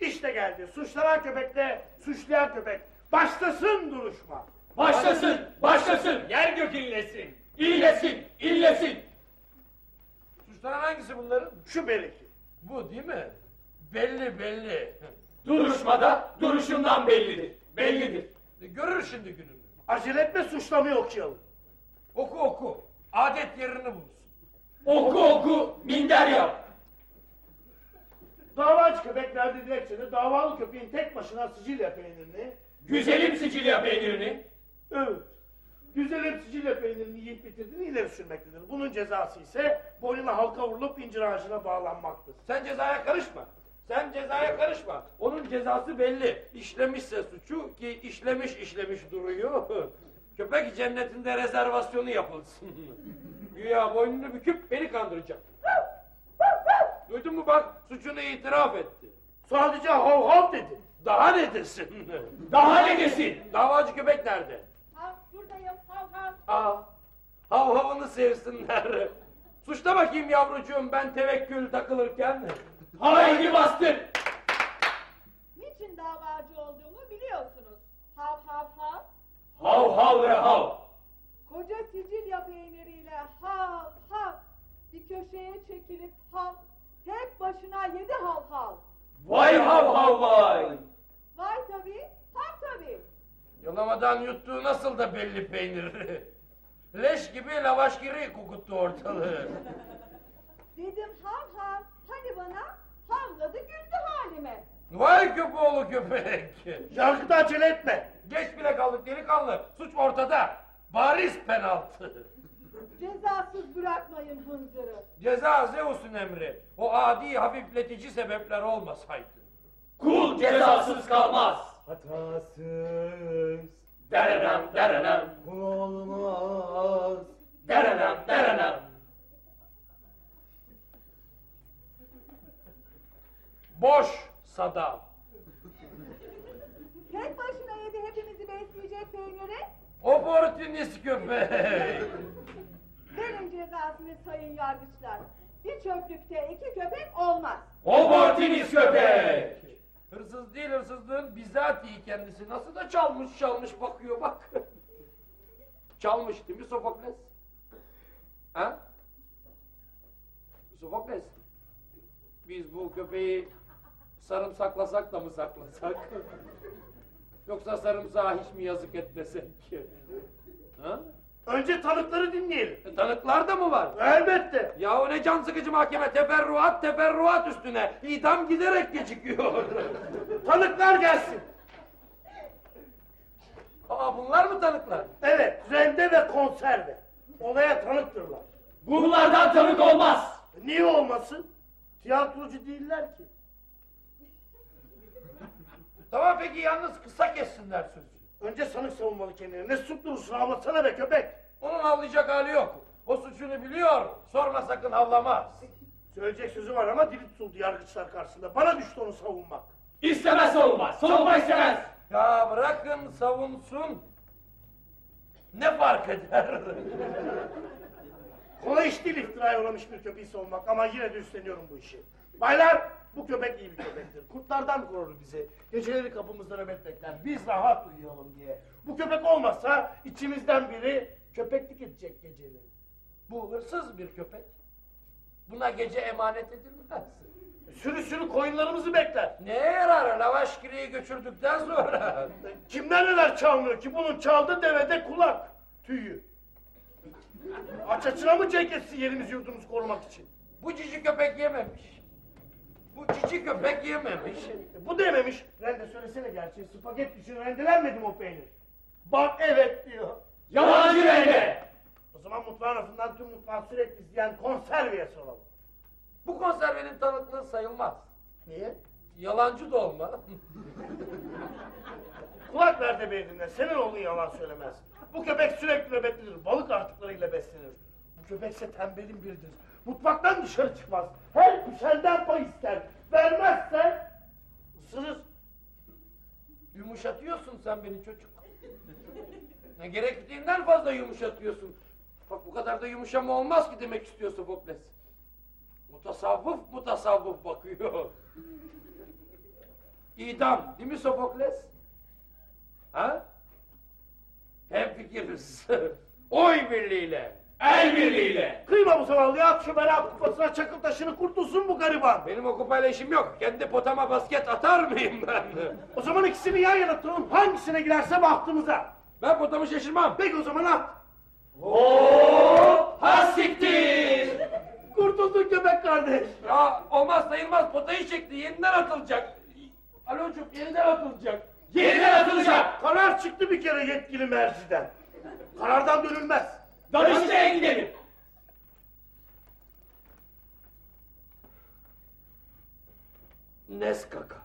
İşte geldi. Suçlanan köpekle suçlayan köpek. Başlasın duruşma. Başlasın, başlasın. Yer gök inlesin. İllesin, illesin. Suçlanan hangisi bunların? Şu belki. Bu değil mi? Belli belli. Duruşmada duruşundan bellidir. Bellidir. Görür şimdi gününü. Acele etme suçlamayı okuyalım. Oku oku. Adet yerini bulsun. Oku oku, minder yap. Davacı köpek verdiği dilekçede davalı köpeğin tek başına Sicilya peynirini, Güzelim Sicilya peynirini. evet, güzelim Sicilya peynirini yiyip bitirdiğini ileri sürmektedir. Bunun cezası ise boynuna halka vurulup incir ağacına bağlanmaktır. Sen cezaya karışma. Sen cezaya karışma. Onun cezası belli. İşlemişse suçu ki işlemiş işlemiş duruyor. Köpek cennetinde rezervasyonu yapılsın. Güya boynunu büküp beni kandıracak. Duydun mu bak suçunu itiraf etti. Sadece hav hav dedi. Daha ne desin? Daha ne desin? Davacı köpek nerede? Buradayım hav hav. Aa, hav havını sevsinler. Suçla bakayım yavrucuğum ben tevekkül takılırken. Haydi bastır. Niçin davacı olduğumu biliyorsunuz. Hav hav hav. Hav hav ve hav. Koca Sicilya peyniriyle hav hav. Bir köşeye çekilip hav, tek başına yedi hav hav. Vay hav hav vay. Vay tabii. Yalamadan yuttuğu nasıl da belli peynir. Leş gibi lavaş giri kokuttu ortalığı. Dedim hav hav, hani bana havladı güldü halime. Vay köpoğlu köpek. Yargıda acele etme. Geç bile kaldık delikanlı. Suç ortada. Bariz penaltı. Cezasız bırakmayın hınzırı. Ceza Zeus'un emri. O adi hafifletici sebepler olmasaydı. Kul cezasız kalmaz. Hatasız Derenem derenem. kul olmaz. Derenem derenem. Boş sada. Tek başına yedi hepimizi besleyecek peyniri. Oportunist köpek. Verin cezasını sayın yargıçlar. Bir çöplükte iki köpek olmaz. Oportunist köpek. Hırsız değil hırsızlığın bizatihi kendisi. Nasıl da çalmış çalmış bakıyor bak. çalmış değil mi Sofokles? Ha? Sofokles. Biz bu köpeği sarımsaklasak da mı saklasak? Yoksa sarımsağa hiç mi yazık etmesek? Ha? Önce tanıkları dinleyelim. E, tanıklar da mı var? Elbette. Yahu ne can sıkıcı mahkeme teferruat teferruat üstüne. İdam giderek gecikiyor. Tanıklar gelsin. Aa bunlar mı tanıklar? Evet, rende ve konserve. Olaya tanıktırlar. Bunlardan tanık olmaz. Niye olmasın? Tiyatrocu değiller ki. Tamam peki yalnız kısa kessinler sözü. Önce sanık savunmalı kendini. Ne suçlu durursun avlasana be köpek. Onun avlayacak hali yok. O suçunu biliyor. Sorma sakın avlamaz. Söyleyecek sözü var ama dili tutuldu yargıçlar karşısında. Bana düştü onu savunmak. İstemez savunmaz. Savunma istemez. Ya bırakın savunsun. Ne fark eder? Kolay iş değil iftiraya uğramış bir köpeği savunmak ama yine de üstleniyorum bu işi. Baylar bu köpek iyi bir köpektir. Kurtlardan korur bizi. Geceleri kapımızda nöbet bekler. Biz rahat uyuyalım diye. Bu köpek olmazsa içimizden biri köpeklik edecek geceleri. Bu hırsız bir köpek. Buna gece emanet edilmez. Sürü sürü koyunlarımızı bekler. Neye yarar lavaş kiriyi göçürdükten sonra? Kimden neler çalmıyor ki? Bunun çaldı devede kulak. Tüyü. Aç açına mı cenk etsin yerimizi yurdumuzu korumak için? Bu cici köpek yememiş. Bu cici köpek yememiş. E, bu dememiş. Rende söylesene gerçeği. Spagetti için rendelenmedi mi o peynir? Bak evet diyor. Yalancı rende. O zaman mutfağın rafından tüm mutfağı sürekli izleyen konserveye soralım. Bu konservenin tanıklığı sayılmaz. Niye? Yalancı da olma. Kulak ver de beni dinle. Senin oğlun yalan söylemez. Bu köpek sürekli nöbetlidir. Balık artıklarıyla beslenir. Bu köpekse tembelin biridir. Mutfaktan dışarı çıkmaz. Her düşenden pay ister. Vermezse ısırır. Yumuşatıyorsun sen beni çocuk. Ne gerektiğinden fazla yumuşatıyorsun. Bak bu kadar da yumuşama olmaz ki demek istiyor Sofokles. Mutasavvıf mutasavvıf bakıyor. İdam değil mi Sofokles? Ha? Hem fikiriz. Oy birliğiyle. El birliğiyle. Kıyma bu zavallıya at şu bela kupasına çakıl taşını kurtulsun bu gariban. Benim o kupayla işim yok. Kendi potama basket atar mıyım ben? O zaman ikisini yan yana tutalım. Hangisine girerse bahtımıza. Ben potamı şaşırmam. Peki o zaman at. Oo, hassiktir. Kurtuldun köpek kardeş. Ya olmaz sayılmaz potayı çekti yeniden atılacak. Alocuğum yeniden atılacak. Yeniden atılacak. Karar çıktı bir kere yetkili merciden. Karardan dönülmez. Danıştay'a gidelim. Neskaka.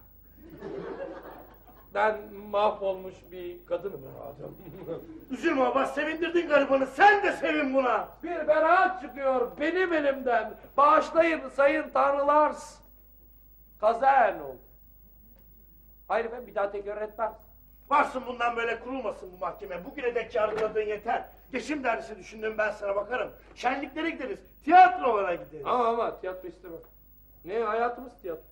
Ben mahvolmuş bir kadınım herhalde. Üzülme baba sevindirdin garibanı. Sen de sevin buna. bir beraat çıkıyor benim elimden. Bağışlayın sayın tanrılar. Kazaen oldu. Hayır ben bir daha tekrar etmem. Varsın bundan böyle kurulmasın bu mahkeme. Bugüne dek yargıladığın yeter. Geçim dersi düşündüm ben sana bakarım. Şenliklere gideriz. Tiyatrolara gideriz. Ama ama tiyatro istemem. Ne hayatımız tiyatro.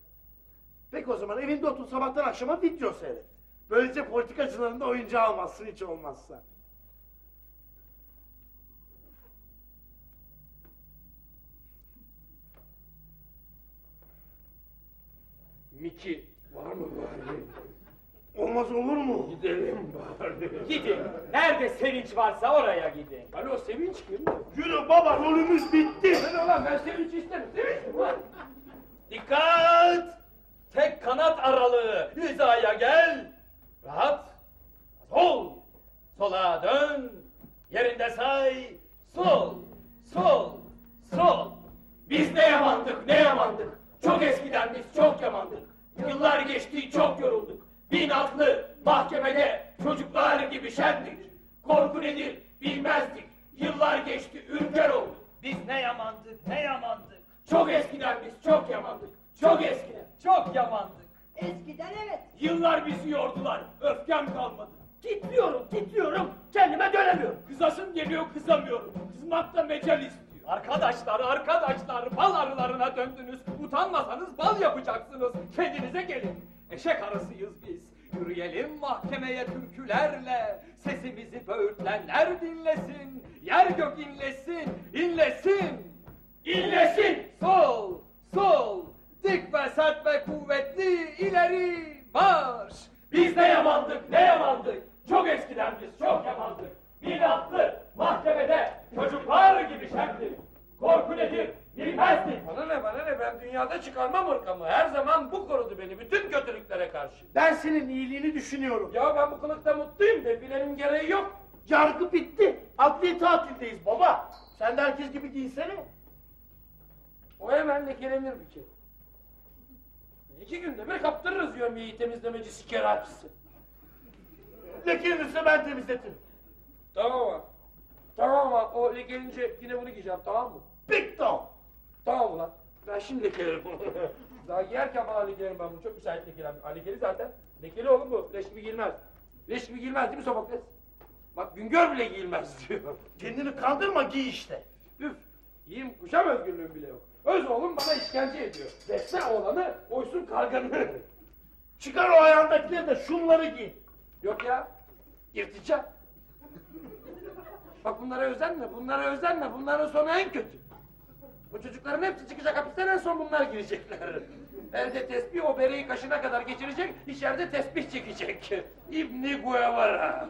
Peki o zaman evinde otur sabahtan akşama video seyret. Böylece politikacıların da oyuncağı almazsın hiç olmazsa. Miki var mı bari? Olmaz olur mu? Gidelim bari. Gidin. Nerede sevinç varsa oraya gidin. Alo Sevinç kim? Yürü baba rolümüz bitti. Ben olan ben Sevinç isterim. Sevinç mi var? Dikkat! Tek kanat aralığı. Hizaya gel. Rahat. Sol. Sola dön. Yerinde say. Sol. Sol. Sol. Biz ne yamandık ne yamandık. Çok eskiden biz çok yamandık. Yıllar geçti çok yorulduk. Bin atlı mahkemede çocuklar gibi şendik. Korku nedir bilmezdik. Yıllar geçti ürker olduk. Biz ne yamandık, ne yamandık. Çok eskiden biz çok yamandık. Çok eskiden. Çok yamandık. Eskiden evet. Yıllar bizi yordular. Öfkem kalmadı. Titriyorum, titriyorum. Kendime dönemiyorum. Kızasım geliyor kızamıyorum. Kızmakta mecal istiyor. Arkadaşlar, arkadaşlar, bal arılarına döndünüz. Utanmasanız bal yapacaksınız. Kendinize gelin. Eşek arısıyız biz. Yürüyelim mahkemeye türkülerle. Sesimizi böğürtlenler dinlesin. Yer gök inlesin, inlesin. İnlesin. Sol, sol, dik ve sert ve kuvvetli ileri marş. Biz ne yamandık ne yamandık. Çok eskiden biz çok yamandık. Bir atlı mahkemede çocuklar gibi şendik. Korku nedir bilmezdik. Bana ne bana ne ben dünyada çıkarmam ırkamı. Her zaman bu korudu beni bütün kötülüklere karşı. Ben senin iyiliğini düşünüyorum. Ya ben bu kılıkta mutluyum defilenin gereği yok. Yargı bitti. Adli tatildeyiz baba. Sen de herkes gibi giysene. O hemen lekelenir bir kere. İki günde bir kaptırırız yömyeyi temizlemecisi keratçısı. Lekelenirse ben temizletirim. Tamam ama. Tamam ama o lekelince yine bunu giyeceğim tamam mı? Bitti o. Tamam ulan. Ben şimdi lekelerim bunu. Daha giyerken falan lekelerim ben bunu. Çok müsait lekelerim. Ha, lekeli zaten. Lekeli oğlum bu. Leş gibi giyilmez. Leş gibi giyilmez değil mi Sofokles? Bak Güngör bile giyilmez diyor. Kendini kandırma giy işte. Üf. Yiyeyim kuşam özgürlüğüm bile yok. Öz oğlum bana işkence ediyor. Besle oğlanı, oysun karganı. Çıkar o ayağındakileri de şunları giy. Yok ya. İrtica. Bak bunlara özenme, bunlara özenme. Bunların sonu en kötü. Bu çocukların hepsi çıkacak hapisten en son bunlar girecekler. Elde tesbih o bereyi kaşına kadar geçirecek, içeride tesbih çekecek. İbni Guevara.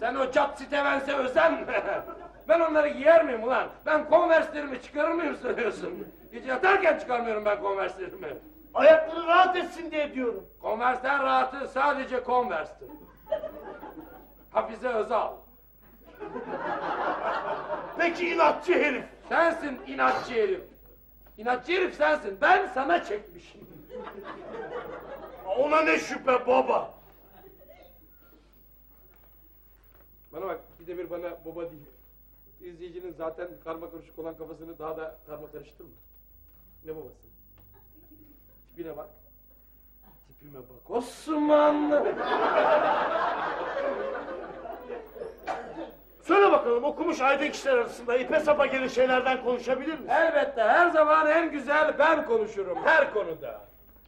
Sen o Cap Stevens'e özenme. Ben onları giyer miyim ulan? Ben konverslerimi çıkarır mıyım sanıyorsun? Gece yatarken çıkarmıyorum ben konverslerimi. Ayakları rahat etsin diye diyorum. Konversten rahatı sadece konversti. Hafize Özal. Peki inatçı herif. Sensin inatçı herif. İnatçı herif sensin. Ben sana çekmişim. Ona ne şüphe baba. Bana bak bir de bir bana baba değil. İzleyicinin zaten karma karışık olan kafasını daha da karma karıştırma. Ne babası? Tipine bak. Tipime bak Osman. Söyle bakalım okumuş aydın kişiler arasında ipe sapa gelir şeylerden konuşabilir misin? Elbette her zaman en güzel ben konuşurum her konuda.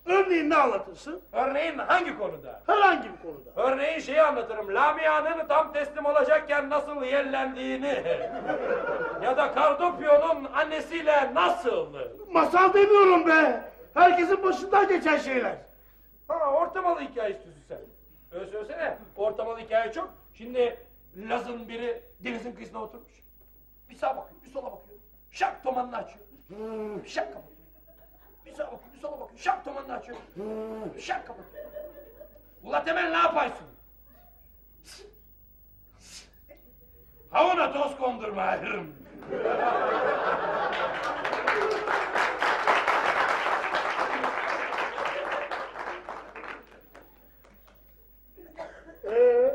Örneğin ne anlatırsın? Örneğin hangi konuda? Herhangi bir konuda. Örneğin şeyi anlatırım. Lamia'nın tam teslim olacakken nasıl yerlendiğini. ya da Kardopio'nun annesiyle nasıl. Masal demiyorum be. Herkesin başından geçen şeyler. Ha ortamalı hikaye istiyorsun sen. Öyle söylesene. Ortamalı hikaye çok. Şimdi Laz'ın biri denizin kıyısına oturmuş. Bir sağa bakıyor, bir sola bakıyor. Şak tomanını açıyor. Şak kapatıyor. Bir sağa bakıyor, bir sola bakıyor. Şak tomanını açıyor. Şak kapatıyor. Ula Temel ne yapaysın? Havuna toz kondurma ayrım. Ee,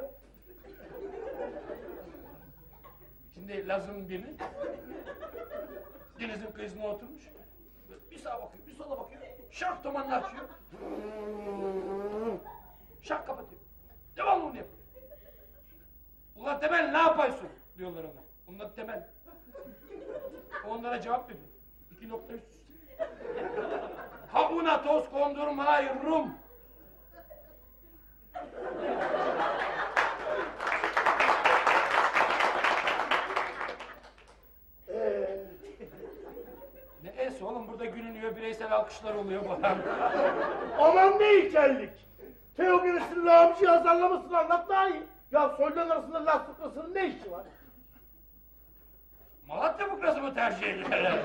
Şimdi Laz'ın biri denizin kıyısına oturmuş. Bir sağa bakıyor, bir sola bakıyor. Şak tomanını açıyor. Şak kapatıyor. Devamlı onu yapıyor. Ulan Temel ne yapıyorsun? diyorlar ona. Adı Temel. Onlara cevap veriyor. İki nokta üst üste. Havuna toz kondurma Rum. Ne es oğlum burada gülünüyor bireysel alkışlar oluyor falan. Aman ne ilkellik. Teogenes'in lağımcı azarlamasını anlat daha iyi. Ya soyluların arasında laf sıkmasının ne işi var? Malatya fıkrası mı tercih ediyorlar?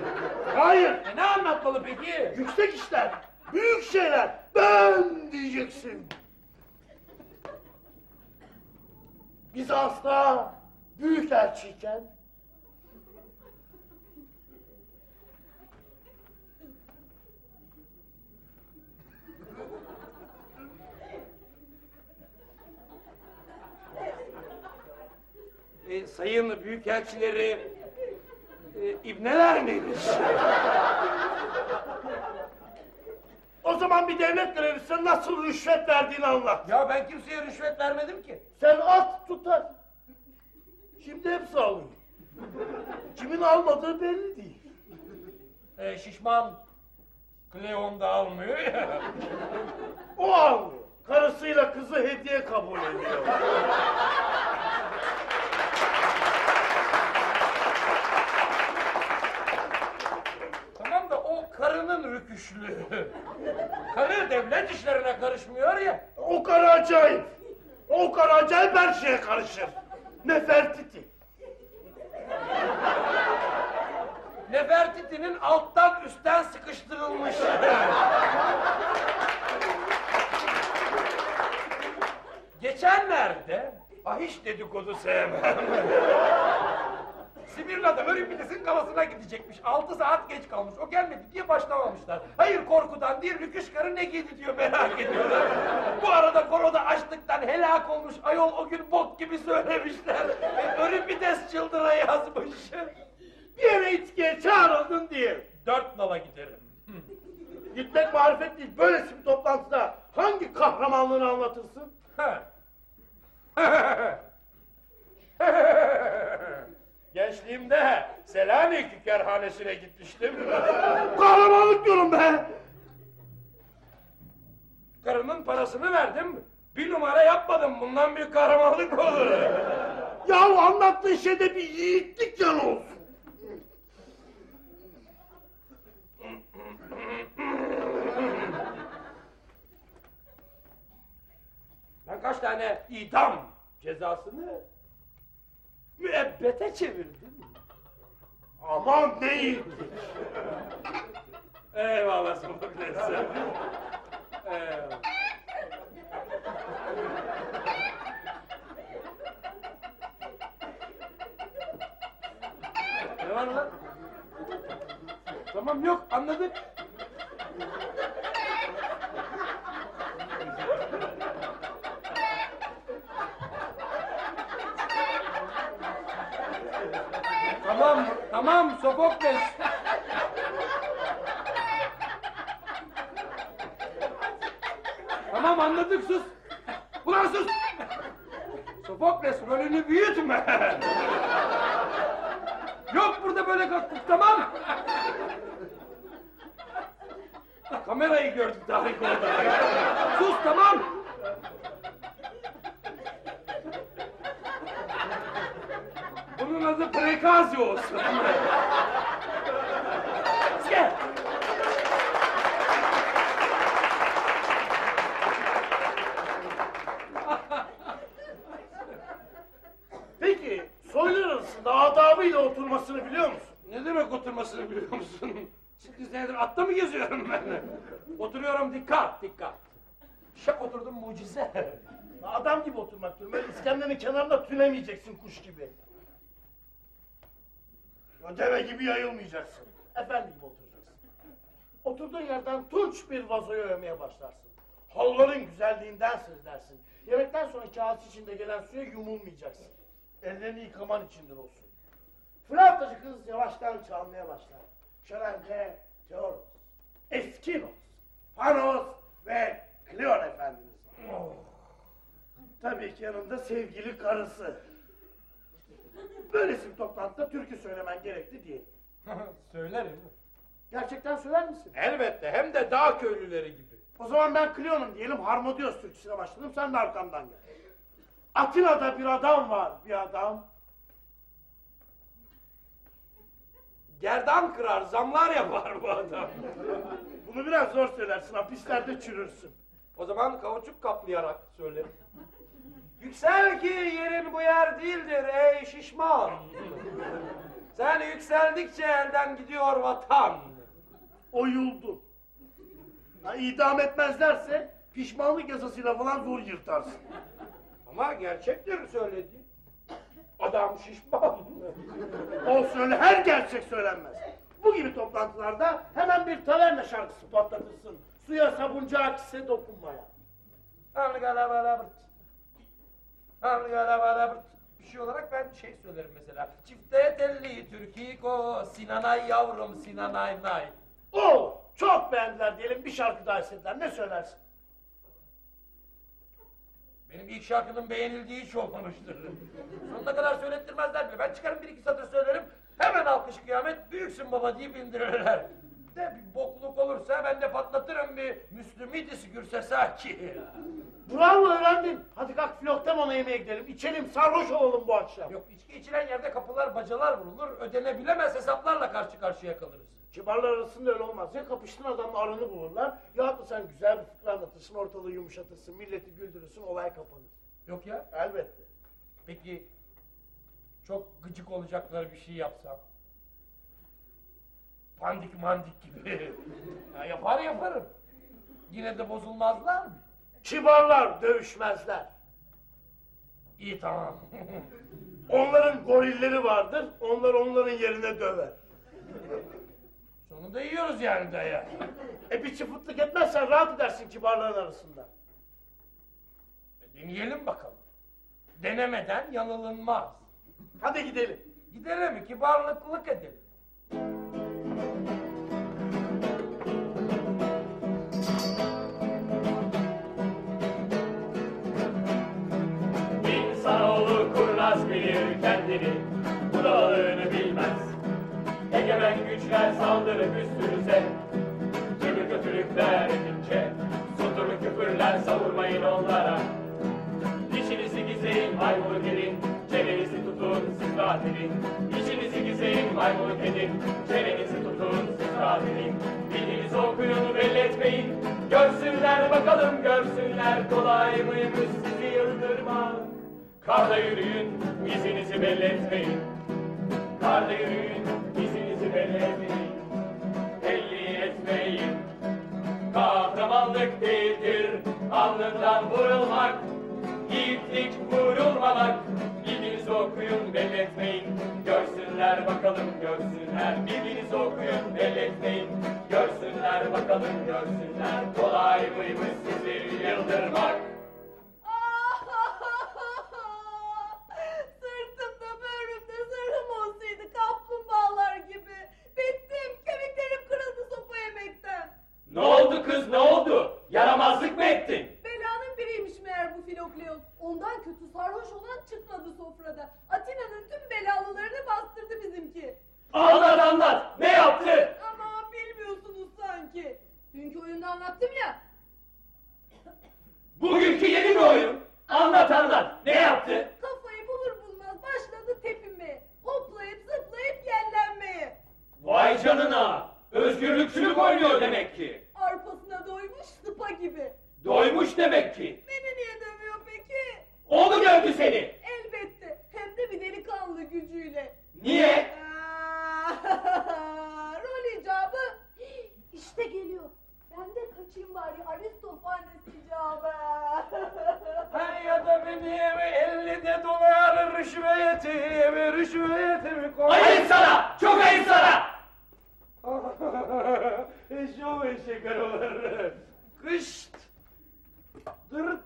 Hayır. E ne anlatmalı peki? Yüksek işler, büyük şeyler. Ben diyeceksin. Biz asla büyük elçiyken E, sayın büyükelçileri e, ibneler miymiş? o zaman bir devlet görevlisine nasıl rüşvet verdiğini anlat. Ya ben kimseye rüşvet vermedim ki. Sen at tutar. Şimdi hepsi alıyor. Kimin almadığı belli değil. E, şişman Kleon da almıyor ya. O almıyor. Karısıyla kızı hediye kabul ediyor. Tamam da o rüküşlüğü. Karı devlet işlerine karışmıyor ya. O kara acayip. O kara acayip her şeye karışır. Nefertiti. Nefertiti'nin alttan üstten sıkıştırılmış. Geçenlerde, ah hiç dedikodu sevmem. Sibirla'da Örümpilis'in kafasına gidecekmiş. Altı saat geç kalmış. O gelmedi diye başlamamışlar. Hayır korkudan değil, rüküş karı ne giydi diyor merak ediyorlar. Bu arada koroda açlıktan helak olmuş. Ayol o gün bok gibi söylemişler. E, Örümpides çıldıra yazmış. Bir yere içkiye çağrıldın diye. Dört nala giderim. Gitmek marifet değil. Böylesi bir toplantıda hangi kahramanlığını anlatırsın? Gençliğimde Selanik kerhanesine gitmiştim. Kahramanlık diyorum be. Karının parasını verdim. Bir numara yapmadım. Bundan bir kahramanlık olur. Yahu anlattığın şeyde bir yiğitlik yanı olsun. Ben kaç tane idam cezasını müebbete çevirdim. Aman ne yiğitlik. Eyvallah Sokrates'e. Eyvallah. Ne var lan? Tamam yok anladık. Tamam, tamam Sofokles. Tamam anladık sus. Ulan sus. Sofokles rolünü büyütme. Yok burada böyle kalktık tamam. Kamerayı gördük Tarık orada. Sus tamam. Adı prekazi olsun. Gel. Peki soylular arasında adabıyla oturmasını biliyor musun? Ne demek oturmasını biliyor musun? Sekiz senedir atta mı geziyorum ben? Oturuyorum dikkat dikkat. Şak oturdum mucize. Adam gibi oturmak diyorum. Böyle iskemlenin kenarında tünemeyeceksin kuş gibi. Deve gibi yayılmayacaksın. Efendi gibi oturacaksın. Oturduğun yerden tunç bir vazoyu övmeye başlarsın. Halların güzelliğinden söz dersin. Yemekten sonra kağıt içinde gelen suya yumulmayacaksın. Ellerini yıkaman içindir olsun. Flautacı kız yavaştan çalmaya başlar. Şarence, Teoros, Eskinos, Panos ve Kleon efendimiz var. Tabii ki yanında sevgili karısı. Böylesi bir toplantıda türkü söylemen gerekli değil. Söylerim. Gerçekten söyler misin? Elbette hem de dağ köylüleri gibi. O zaman ben Cleo'nun diyelim Harmodios türküsüne başladım, sen de arkamdan gel. Atina'da bir adam var, bir adam. gerdan kırar, zamlar yapar bu adam. Bunu biraz zor söylersin, hapislerde çürürsün. O zaman kauçuk kaplayarak söylerim. Yüksel ki yerin bu yer değildir ey şişman. Sen yükseldikçe elden gidiyor vatan. Oyuldun. Ha, idam etmezlerse pişmanlık yasasıyla falan zor yırtarsın. Ama gerçektir söylediği. Adam şişman. Olsun öyle her gerçek söylenmez. Bu gibi toplantılarda hemen bir taverna şarkısı patlatırsın. Suya sabuncu akise dokunmaya. Bir şey olarak ben şey söylerim mesela. Çifte telli Türkiko, Sinanay yavrum Sinanay nay. O çok beğendiler diyelim bir şarkı daha istediler. Ne söylersin? Benim ilk şarkının beğenildiği hiç olmamıştır. Sonuna kadar söylettirmezler bile. Ben çıkarım bir iki satır söylerim. Hemen alkış kıyamet büyüksün baba deyip indirirler. De bir bokluk olursa ben de patlatırım bir Müslümidis Gürsesaki. Bravo öğrendin. Hadi kalk Floktemon'a yemeğe gidelim. İçelim sarhoş olalım bu akşam. Yok içki içilen yerde kapılar bacalar vurulur. Ödenebilemez hesaplarla karşı karşıya kalırız. Kibarlar arasında öyle olmaz. Ya kapıştığın adamla aranı bulurlar. Ya da sen güzel bir fıkra anlatırsın, ortalığı yumuşatırsın, milleti güldürürsün, olay kapanır. Yok ya. Elbette. Peki çok gıcık olacakları bir şey yapsam. Pandik mandik gibi. ya yapar yaparım. Yine de bozulmazlar mı? Kibarlar dövüşmezler. İyi tamam. Onların gorilleri vardır, onlar onların yerine döver. Sonunda yiyoruz yani dayı. E bir çıfıtlık etmezsen rahat edersin kibarların arasında. E, Deneyelim bakalım. Denemeden yanılınmaz. Hadi gidelim. Gidelim kibarlıklık edelim. Kendini, kuralını bilmez. Egemen güçler saldırıp üstünüze, türlü kötülükler edince, suturu küfürler savurmayın onlara. Dişinizi gizleyin maymun edin, çenenizi tutun siz edin. Dişinizi gizleyin maymun edin, çenenizi tutun siz edin. Bildiğinizi okuyun belli etmeyin, görsünler bakalım görsünler kolay mıymış sizi yıldırmak. Karda yürüyün, izinizi belli etmeyin. Karda yürüyün, izinizi belli etmeyin. Belli etmeyin. Kahramanlık değildir, alnından vurulmak. Yiğitlik vurulmamak. Bildiğinizi okuyun, belli etmeyin. Görsünler bakalım, görsünler. Bildiğinizi okuyun, belli etmeyin. Görsünler bakalım, görsünler. Kolay mıymış sizi yıldırmak? Sırtımda böğrümde zırhım olsaydı kaplumbağalar gibi. Bittim kemiklerim kırıldı sopa yemekten. Ne oldu kız, ne oldu? Yaramazlık mı ettin? Belanın biriymiş meğer bu Filokleon. Ondan kötü sarhoş olan çıkmadı sofrada. Atina'nın tüm belalılarını bastırdı bizimki. Anlat anlat, ne yaptı? Ama bilmiyorsunuz sanki. Dünkü oyunda anlattım ya. Bugünkü yeni bir oyun. Anlat anlat, ne yaptı? Kafayı bulur bulmaz başladı tepinmeye. Hoplayıp zıplayıp yellenmeye. Vay canına, özgürlükçülük oynuyor demek ki. Arpasına doymuş sıpa gibi. Doymuş demek ki. Beni niye dövüyor peki? O mu dövdü seni? Elbette. Hem de bir delikanlı gücüyle. Niye? Rol icabı. İşte geliyor. Ben de kaçayım bari Aristofanes icabı. Ben ya da benim ellide dolar rüşvetimi, rüşvetimi koy. Ayıp sana, çok ayıp sana. Eşo eşek arıları. Kışt. Dırt.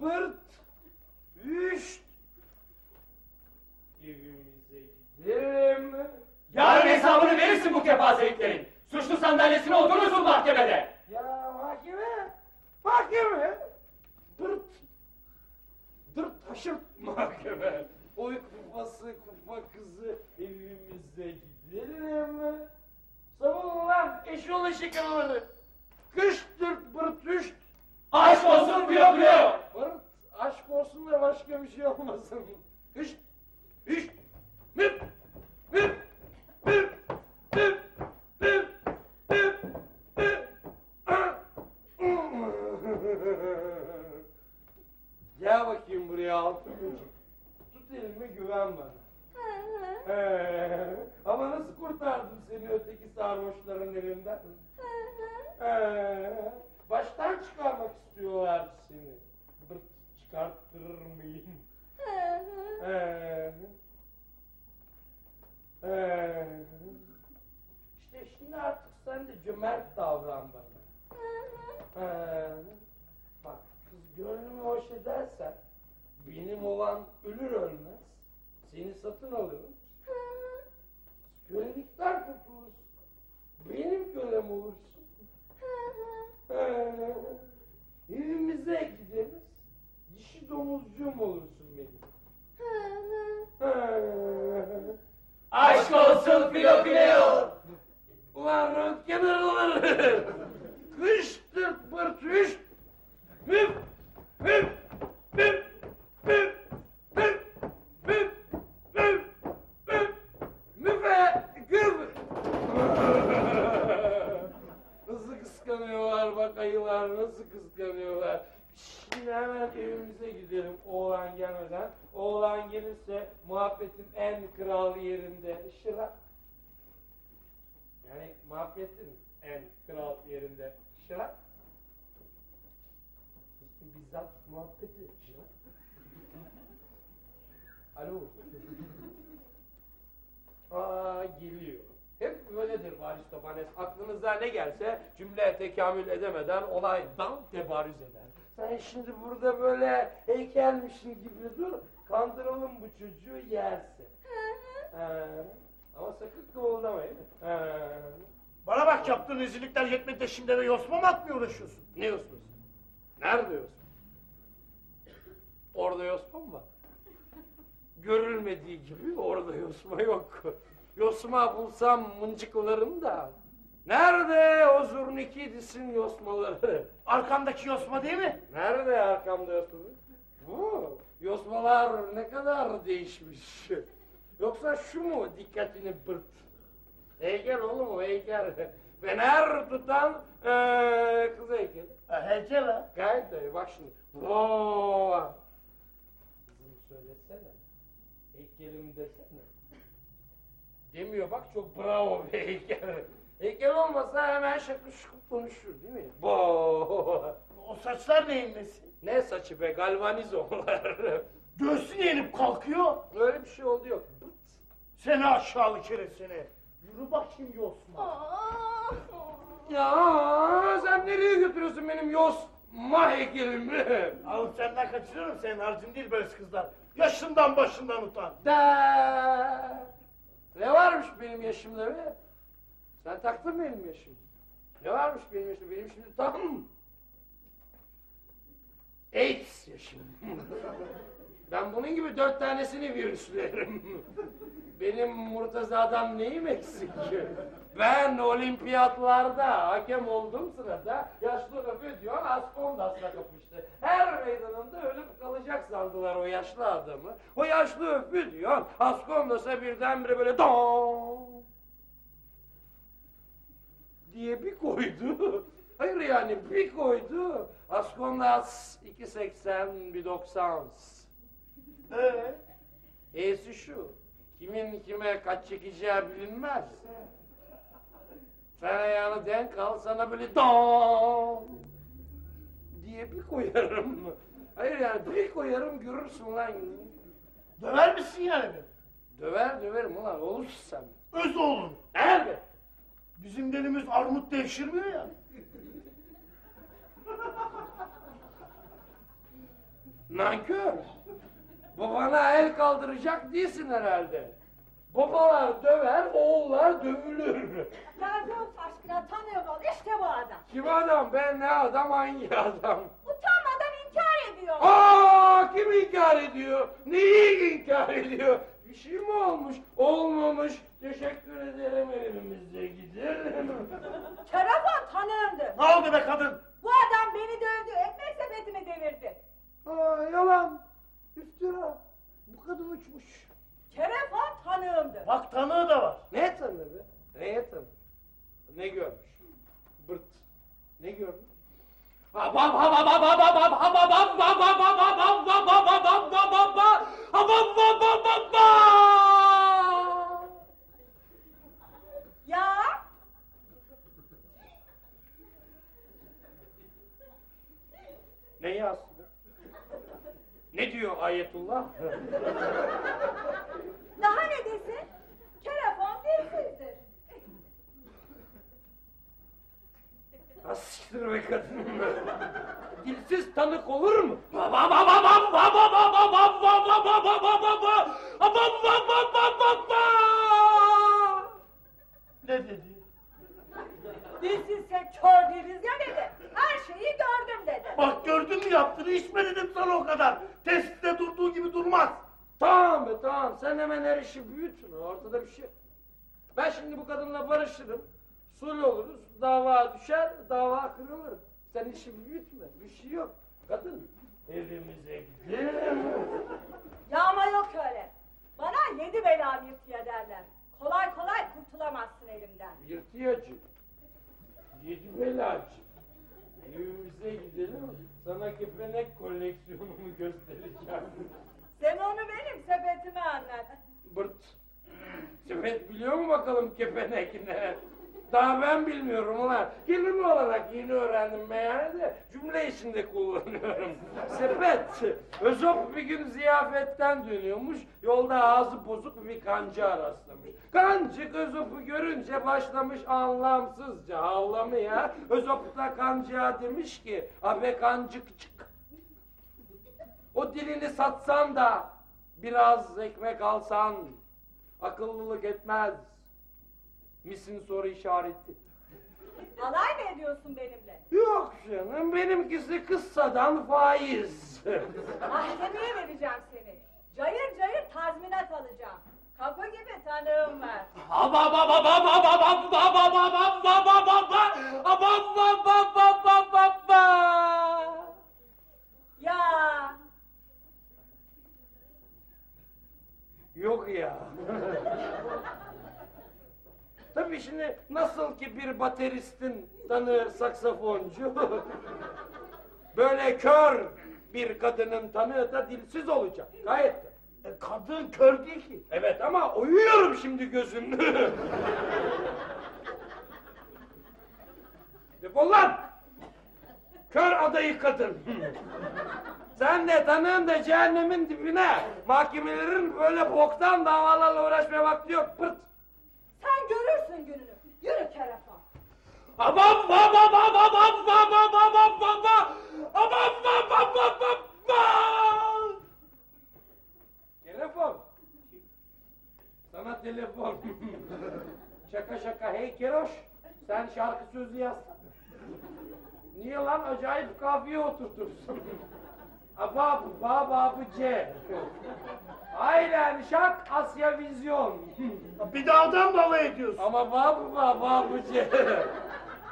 Bırt. Üşt. Evimize gidelim. Yarın hesabını verirsin bu kepazeliklerin. Suçlu sandalyesine oturursun mahkemede. Ya mahkeme. Mahkeme. Dırt. Dırt taşırt mahkeme. Oy kufası kufa kızı evimize gidelim. Savun lan eşyol eşek arıları. Kış dırt bırt üşt. Aşk olsun buyur buyur. Barut aşk olsun da başka bir şey olmasın. Hış, hış, müp, müp, müp, müp, müp, müp, müp. Gel bakayım buraya altın. Tut elimi güven bana. Ee, ama nasıl kurtardım seni öteki sarhoşların elinden? Ee, çıkarttırır mıyım? Ee, ee, işte şimdi artık sen de cömert davran bana. Ee, bak kız gönlümü hoş edersen benim olan ölür ölmez seni satın alırım. Kölelikten kurtulursun. Benim kölem olursun. Ee, evimize domuzcuğum olursun benim. Aşk olsun filo fileo. Ulan röntgen araları. Kış tırt pırt üç. Hüp hüp hüp hüp hüp hüp hüp hüp müfe gıp. Nasıl kıskanıyorlar bak ayılar nasıl kıskanıyorlar. Şimdi hemen evimize gidelim oğlan gelmeden. Oğlan gelirse muhabbetin en kral yerinde. Şırak. Yani muhabbetin en kral yerinde şırak. Bizzat muhabbeti şırak. Alo. Aa geliyor. Hep böyledir Aristofanes. Aklınıza ne gelse cümle tekamül edemeden olaydan tebarüz eder. Sen şimdi burada böyle heykelmişin gibi dur. Kandıralım bu çocuğu yersin. Ama sakın kıvıldamayın. Ee, Bana bak yaptığın rezillikler yetmedi de şimdi eve yosma mı atmaya uğraşıyorsun? ne yosması? Nerede yosma? Orada yosma mı var? Görülmediği gibi orada yosma yok. Yosma bulsam mıncıklarım da. Nerede o zurnikidisin yosmaları? Arkamdaki yosma değil mi? Nerede arkamda yosma? Bu yosmalar ne kadar değişmiş. Yoksa şu mu dikkatini pırt? Heykel oğlum o heykel. Fener tutan eee kız heykeli. Ha, heykel ha. Gayet de bak şimdi. Voo. Kızım söylesene. Heykelim desene. Demiyor bak çok bravo bir heykel. Heykel olmasa hemen şakır şukur konuşur değil mi? Voo. O saçlar neyin nesi? Ne saçı be galvanizomlar. Göğsün yenip kalkıyor. Öyle bir şey oldu yok. Bırt. Seni aşağılık herif seni. Yürü bakayım yosma. Aa, Ya sen nereye götürüyorsun benim yosma heykelimi? Alıp senden kaçırırım senin harcın değil böyle kızlar. Yaşından başından utan. Da. Ne varmış benim yaşımda be? Sen taktın benim yaşımı? Ne varmış benim yaşımda? Benim şimdi tam AIDS yaşım. ben bunun gibi dört tanesini virüslerim. Benim Murtaza'dan neyim eksik? Ben olimpiyatlarda hakem olduğum sırada yaşlı öpü diyor Askondas'la kapıştı. Her meydanında ölüp kalacak sandılar o yaşlı adamı. O yaşlı öpü diyor Askondas'a birdenbire böyle don diye bir koydu. Hayır yani bir koydu. Askondas 2.80 bir 90. Ee, E'si şu. Kimin kime kaç çekeceği bilinmez. Sen ayağını denk al sana böyle don diye bir koyarım. Hayır yani bir koyarım görürsün lan. döver misin yani beni? Döver döverim ulan olursun sen. Öz oğlun. Elbet. Bizim delimiz armut devşirmiyor ya. Nankör. Babana el kaldıracak değilsin herhalde. Babalar döver, oğullar dövülür. Yardım aşkına tanıyor ol. İşte bu adam. Kim adam ben ne adam hangi adam? Utanmadan inkar ediyor. Aa kim inkar ediyor? Neyi inkar ediyor? Bir şey mi olmuş? Olmamış. Teşekkür ederim evimize gidelim. Kerafan tanığımdı. Ne oldu be kadın? Bu adam beni dövdü. Ekmek sepetimi devirdi. Aa yalan. İftira. Bu kadın uçmuş. Kerefan tanığımdı. Bak tanığı da var. Ne tanır be? Neye tanır? Ne görmüş? Bırt. Ne görmüş? Ya? Neyi aslında? Ne diyor Ayetullah? Ba ba ba. Ne dedi? Dilsizse kör değiliz ya dedi. Her şeyi gördüm dedi. Bak gördün mü yaptığını hiç mi dedim sana o kadar. Tesiste durduğu gibi durmaz. Tamam be tamam sen hemen her işi büyütme ortada bir şey. Ben şimdi bu kadınla barışırım. Sulh oluruz. Dava düşer, dava kırılır. Sen işi büyütme. Bir şey yok. Kadın evimize gidelim. Yağma yok öyle. Bana yedi bela mirtiye derler. Kolay kolay kurtulamazsın elimden. Yırtıyacı. Yedi belacı. Evimize gidelim. Sana kepenek koleksiyonumu göstereceğim. Sen onu benim sepetime anlat. Bırt. Sepet biliyor mu bakalım kepenek ne? Daha ben bilmiyorum ulan. Kelime olarak yeni öğrendim meğer de cümle içinde kullanıyorum. Sepet. Özop bir gün ziyafetten dönüyormuş. Yolda ağzı bozuk bir kancığa rastlamış. Kancık Özop'u görünce başlamış anlamsızca ağlamaya. Özop da kancığa demiş ki abe kancıkçık. O dilini satsan da biraz ekmek alsan akıllılık etmez. Misin soru işareti. Alay mı ediyorsun benimle? Yok canım benimkisi kıssadan faiz. Mahkemeye vereceğim seni. Cayır cayır tazminat alacağım. Kapı gibi tanığım var. Ya Yok ya. Tabii şimdi nasıl ki bir bateristin tanı saksafoncu, böyle kör bir kadının tanığı da dilsiz olacak. Gayet de. E, kadın kör değil ki. Evet ama uyuyorum şimdi gözümü. Defol lan! Kör adayı kadın. Sen de tanığın da cehennemin dibine. Mahkemelerin böyle boktan davalarla uğraşmaya vakti yok. Pırt. sen kerefon. Abam bam bam bam bam bam bam bam bam bam bam bam. Abam bam bam bam bam bam. Telefon. Sana telefon. şaka şaka hey Keroş. Sen şarkı sözü yaz. Niye lan acayip kafiye oturtursun. Abab bababı C. Aynen şak Asya vizyon. Bir de adam da alay ediyorsun. Ama babı bababı C.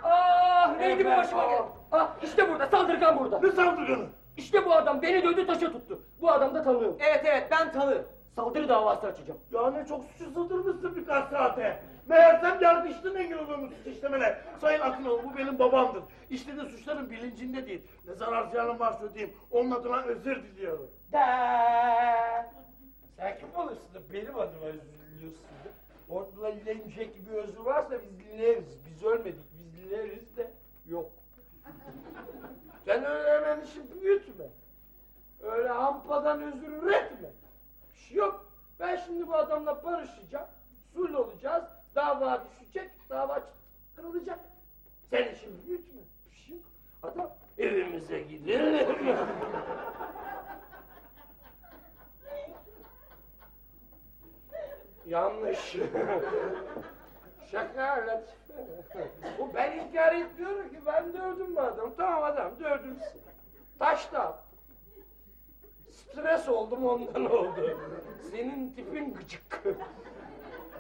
Ah neydi bu başıma o. gelen? Ah işte burada saldırgan burada. Ne saldırganı? İşte bu adam beni dövdü taşa tuttu. Bu adam da tanığım. Evet evet ben tanığım. Saldırı davası açacağım. Yani çok suçu sığdırmışsın birkaç saate. Meğersem yargıçtın engel oluyormuş suç işlemene. Sayın Akınoğlu bu benim babamdır. İşlediği suçların bilincinde değil. Ne zarar ziyanım varsa ödeyeyim. Onun adına özür diliyorum. De. Sen kim olursun da benim adıma da? Ortada dilenecek bir özür varsa biz dileriz. Biz ölmedik, dileriz de yok. Sen öyle hemen işi büyütme. Öyle hampadan özür üretme. Bir şey yok. Ben şimdi bu adamla barışacağım. Sul olacağız. Dava düşecek. Dava kırılacak. Sen işi büyütme. Bir şey yok. Adam evimize gidelim. Yanlış. Şaka Latife. Bu ben inkar etmiyorum ki ben dövdüm bu adamı. Tamam adam dövdüm. Taş da attım. Stres oldum ondan oldu. Senin tipin gıcık.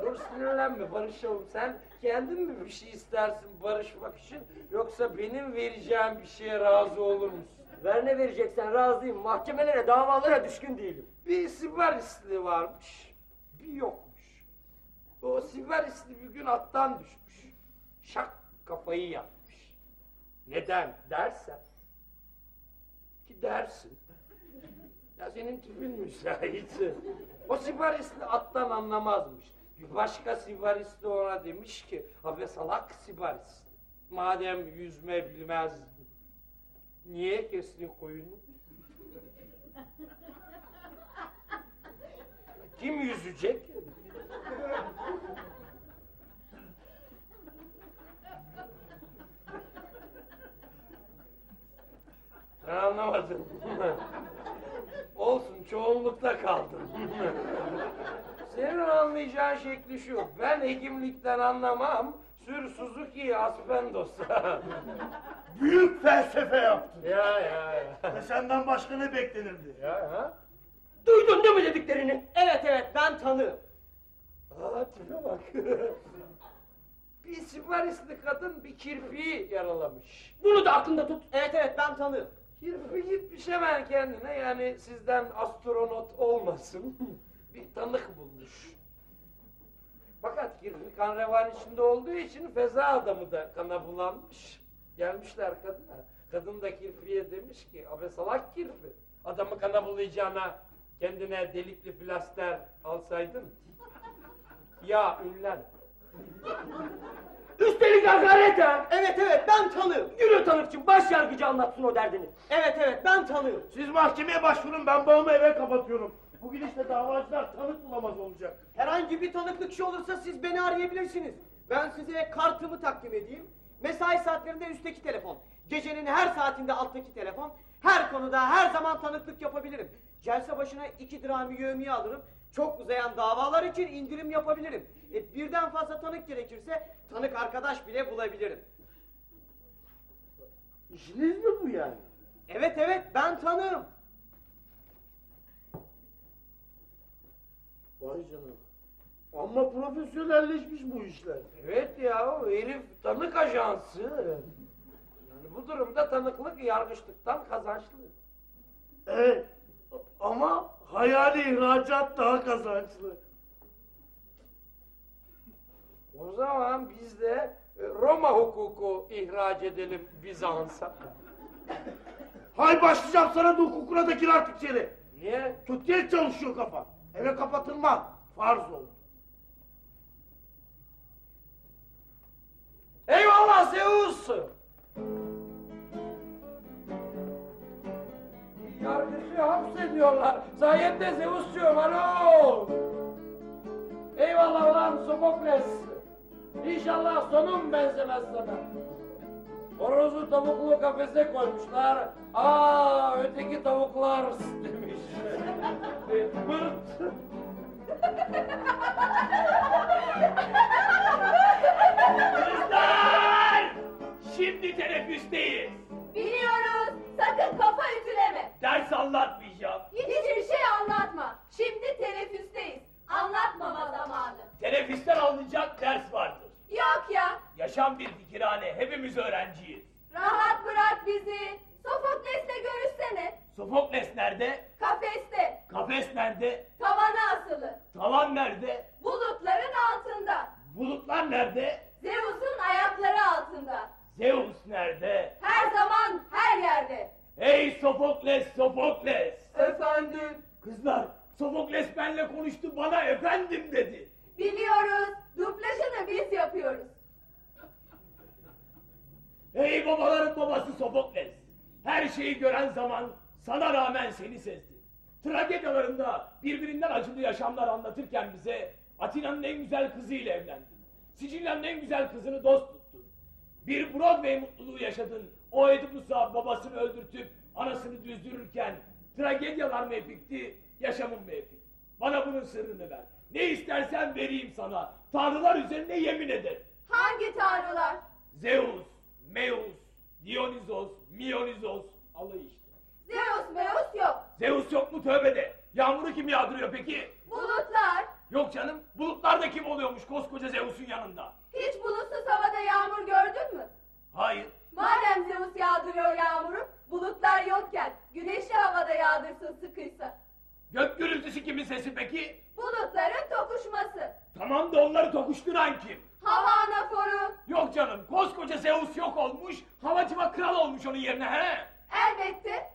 Dur sinirlenme barışalım. Sen kendin mi bir şey istersin barışmak için yoksa benim vereceğim bir şeye razı olur musun? Ver ne vereceksen razıyım. Mahkemelere davalara düşkün değilim. Bir Sibarisli varmış, bir yokmuş. O Sibarisli bir gün attan düşmüş. Şak kafayı yapmış. Neden dersen, ki dersin. Ya senin tipin müsait. O Sibarisli attan anlamazmış. Bir başka Sibarisli ona demiş ki, abi salak Sibarisli. Madem yüzme bilmezdin, niye kestin koyunu? Kim yüzecek? Sen anlamadın. Olsun çoğunlukta kaldım. Senin anlayacağın şekli şu. Ben hekimlikten anlamam. Sür Suzuki Aspendos. Büyük felsefe yaptın. ya ya ya. Ve senden başka ne beklenirdi? Ya ha? Duydun değil mi dediklerini? Evet evet ben tanığım. Aa tipe bak. bir siparisli kadın bir kirpiği yaralamış. Bunu da aklında tut. Evet evet ben tanığım. Kirpi gitmiş hemen kendine yani sizden astronot olmasın. bir tanık bulmuş. Fakat kirpi kan revan içinde olduğu için feza adamı da kana bulanmış. Gelmişler kadına. Kadın da kirpiye demiş ki abe salak kirpi. Adamı kana bulayacağına kendine delikli plaster alsaydın. Ya ünlen. Üstelik hakaret ha. Evet evet ben tanığım. Yürü tanıkçım baş yargıcı anlatsın o derdini. Evet evet ben tanığım. Siz mahkemeye başvurun ben babamı eve kapatıyorum. Bu gidişle davacılar tanık bulamaz olacak. Herhangi bir tanıklık şey olursa siz beni arayabilirsiniz. Ben size kartımı takdim edeyim. Mesai saatlerinde üstteki telefon. Gecenin her saatinde alttaki telefon. Her konuda her zaman tanıklık yapabilirim. Celse başına iki dirhami yövmiye alırım. Çok uzayan davalar için indirim yapabilirim. E, birden fazla tanık gerekirse tanık arkadaş bile bulabilirim. İşiniz mi bu yani? Evet evet ben tanığım. Vay canına. Ama profesyonelleşmiş bu işler. Evet ya o herif tanık ajansı. Yani bu durumda tanıklık yargıçlıktan kazançlı. Evet. Ama hayali ihracat daha kazançlı. O zaman biz de e, Roma hukuku ihraç edelim Bizans'a. Hay başlayacağım sana da hukukuna da gir artık içeri. Niye? Tut çalışıyor kafa. Eve kapatılma. Farz oldu. Eyvallah Zeus! Yargıcı hapsediyorlar. Sayende Zeus'cuğum alo! Eyvallah ulan Sofokles! İnşallah sonum benzemez sana. Horozu tavuklu kafese koymuşlar. Aa öteki tavuklar demiş. Pırt. Kızlar! Şimdi teneffüsteyiz. Biliyoruz. Sakın kafa ütüleme. Ders anlatmayacağım. Hiçbir şey anlatma. Şimdi teneffüsteyiz. Anlatmama zamanı. Teneffüsten alınacak ders vardır. Yok ya. Yaşam bir fikirhane. Hepimiz öğrenciyiz. Rahat bırak bizi. Sofokles'le görüşsene. Sofokles nerede? Kafeste. Kafes nerede? Tavana asılı. Tavan nerede? Bulutların altında. Bulutlar nerede? Zeus'un ayakları altında. Zeus nerede? Her zaman her yerde. Hey Sofokles, Sofokles! Efendim? Kızlar, Sofokles benimle konuştu, bana efendim dedi. Biliyoruz. Duplaşını biz yapıyoruz. Hey babaların babası Sofokles! Her şeyi gören zaman sana rağmen seni sezdi. Tragedyalarında birbirinden acılı yaşamlar anlatırken bize Atina'nın en güzel kızıyla evlendin. Sicilya'nın en güzel kızını dost. Bir Broadway mutluluğu yaşadın. O Oedipus'a babasını öldürtüp anasını düzdürürken tragedyalar mı epikti, yaşamın mı epik? Bana bunun sırrını ver. Ne istersen vereyim sana. Tanrılar üzerine yemin ederim. Hangi tanrılar? Zeus, Meus, Dionysos, Mionizos, Allah işte. Zeus Meus yok. Zeus yok mu tövbe de? Yağmuru kim yağdırıyor peki? Bulutlar. Yok canım, bulutlar da kim oluyormuş koskoca Zeus'un yanında? Hiç bulutsuz havada yağmur gördün mü? Hayır. Madem Zeus yağdırıyor yağmuru, bulutlar yokken güneşi havada yağdırsın sıkıysa. Gök gürültüsü kimin sesi peki? Bulutların tokuşması. Tamam da onları tokuşturan kim? Hava anaforu. Yok canım, koskoca Zeus yok olmuş, havacıma kral olmuş onun yerine he? Elbette.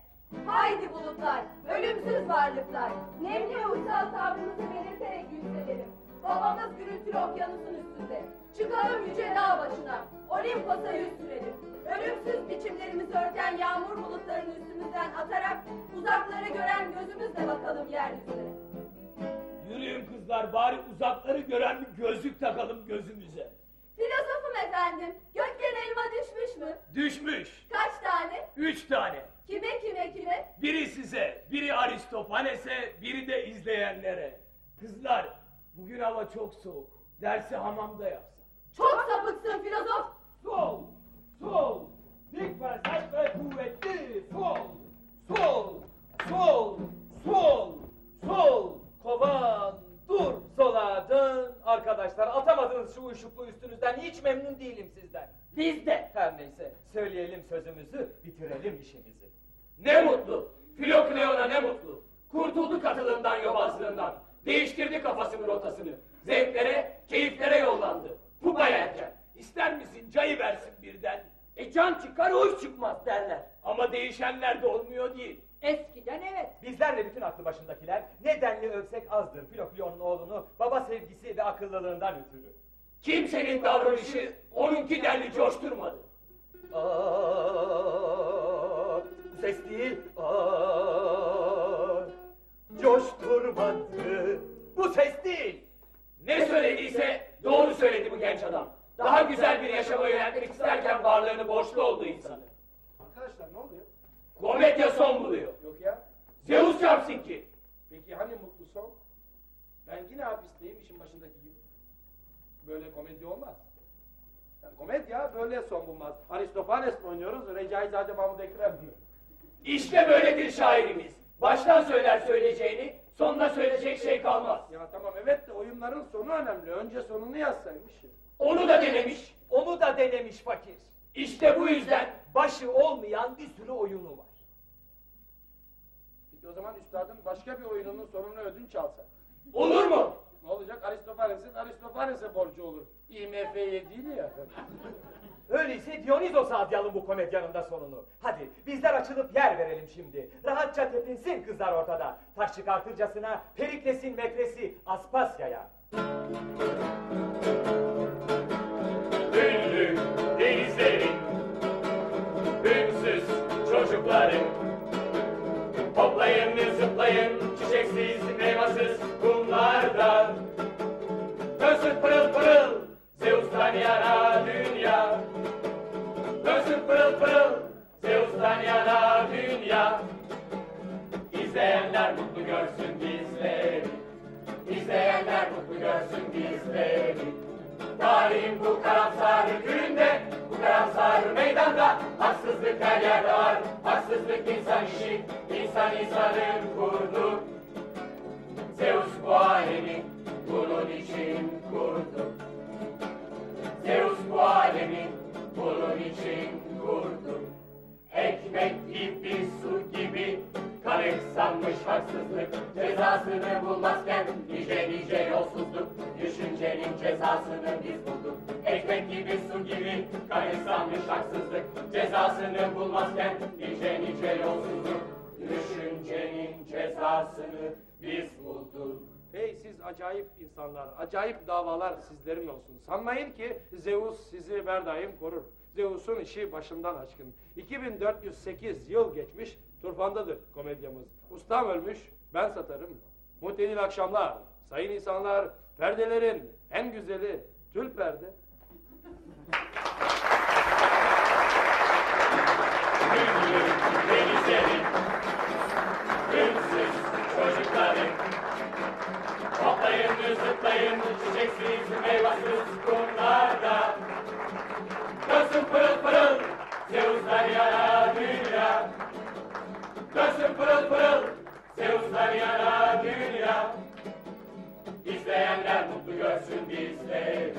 Haydi bulutlar, ölümsüz varlıklar. Nemli ve uysal tavrımızı belirterek yükselelim. Babamız gürültülü okyanusun üstünde. Çıkalım yüce dağ başına. Olimpos'a yüz sürelim. Ölümsüz biçimlerimizi örten yağmur bulutlarını üstümüzden atarak uzakları gören gözümüzle bakalım yeryüzüne. Yürüyün kızlar bari uzakları gören bir gözlük takalım gözümüze. Filozofum efendim. Gökten elma düşmüş mü? Düşmüş. Kaç tane? Üç tane. Kime kime kime? Biri size, biri Aristofanes'e, biri de izleyenlere. Kızlar, bugün hava çok soğuk. Dersi hamamda yapsak. Çok sapıksın filozof. Sol, sol, dik ve sert ve kuvvetli. Sol, sol, sol, sol, sol. Kovan, dur, sola dön. Arkadaşlar atamadınız şu uyuşuklu üstünüzden. Hiç memnun değilim sizden. Biz de. Her neyse, söyleyelim sözümüzü, bitirelim işimizi. Ne mutlu. Filokleon'a ne mutlu. Kurtuldu katılımdan yobazlığından. Değiştirdi kafasının rotasını. Zevklere, keyiflere yollandı. Pupa yerken. İster misin cayı versin birden? E can çıkar hoş çıkmaz derler. Ama değişenler de olmuyor değil. Eskiden evet. Bizler ve bütün aklı başındakiler ne denli övsek azdır Filoklion'un oğlunu baba sevgisi ve akıllılığından ötürü. Kimsenin davranışı onunki denli coşturmadı. Aa, bu ses değil. Aa, coşturmadı. Bu ses değil. Ne söylediyse doğru söyledi bu genç adam. Daha güzel bir yaşama yönelmek isterken varlığını borçlu olduğu insanı. Arkadaşlar ne oluyor? Komedya son buluyor. Yok ya. Zeus çarpsın ki. Peki hani mutlu son? Ben yine hapisteyim işin başındaki gibi. Böyle komedi olmaz. Yani komedya böyle son bulmaz. Aristofanes mi oynuyoruz? Recaizade Mahmud Ekrem mi? İşte böyledir şairimiz. Baştan söyler söyleyeceğini, sonuna söyleyecek şey kalmaz. Ya tamam evet de oyunların sonu önemli. Önce sonunu yazsaymış. ya. Onu da denemiş. Onu da denemiş fakir. İşte bu yüzden Başı olmayan bir sürü oyunu var. Peki o zaman üstadın başka bir oyununun sonunu ödünç alsa. olur mu? Ne olacak? Aristofanes'in Aristofanes'e borcu olur. IMF'ye değil ya. Öyleyse Dionysos'a adayalım bu komedyanın da sonunu. Hadi bizler açılıp yer verelim şimdi. Rahatça tepinsin kızlar ortada. Taş çıkartırcasına Perikles'in metresi Aspasya'ya. Ünlü denizlerin, ünsüz çocukların. Hoplayın zıplayın çiçeksiz meyvasız kumlarda. Dönsün pırıl pırıl Zeus'tan yana dünya. Pırıl pırıl Zeus'tan yana dünya. İzleyenler mutlu görsün bizleri. İzleyenler mutlu görsün bizleri. Tarihin bu karamsar gününde, bu karamsar meydanda haksızlık her yerde var. Haksızlık insan işi, insan insanın kurdu. Zeus bu alemi bunun için kurdu. Zeus bu alemi bunun için kurdu. Ekmek gibi su gibi kalem sanmış haksızlık Cezasını bulmazken nice nice yolsuzluk Düşüncenin cezasını biz bulduk Ekmek gibi su gibi kalem sanmış haksızlık Cezasını bulmazken nice nice yolsuzluk Düşüncenin cezasını biz bulduk Hey siz acayip insanlar, acayip davalar sizlerin olsun. Sanmayın ki Zeus sizi her daim korur. Zeus'un işi başından aşkın. 2408 yıl geçmiş, turfandadır komedyamız. Ustam ölmüş, ben satarım. Muhtelil akşamlar, sayın insanlar, perdelerin en güzeli tül perde. Yana dünya. Dönsün pırıl pırıl, Zeus'tan yana dünya. İzleyenler mutlu görsün bizleri.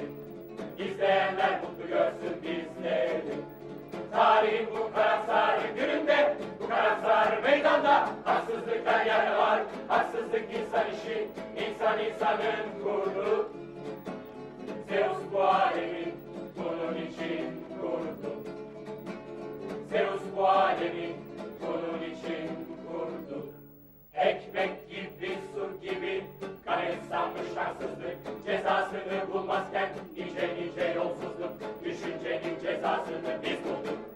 İzleyenler mutlu görsün bizleri. Tarihin bu karamsar gününde, bu karamsar meydanda haksızlık her var. Haksızlık insan işi, insan insanın kurdu. Zeus bu alemi bunun için kurdu. Zeus bu alemi bunun için kurdu. Ekmek gibi su gibi kare sanmış şanssızlık. Cezasını bulmazken nice nice yolsuzluk. Düşüncenin cezasını biz bulduk.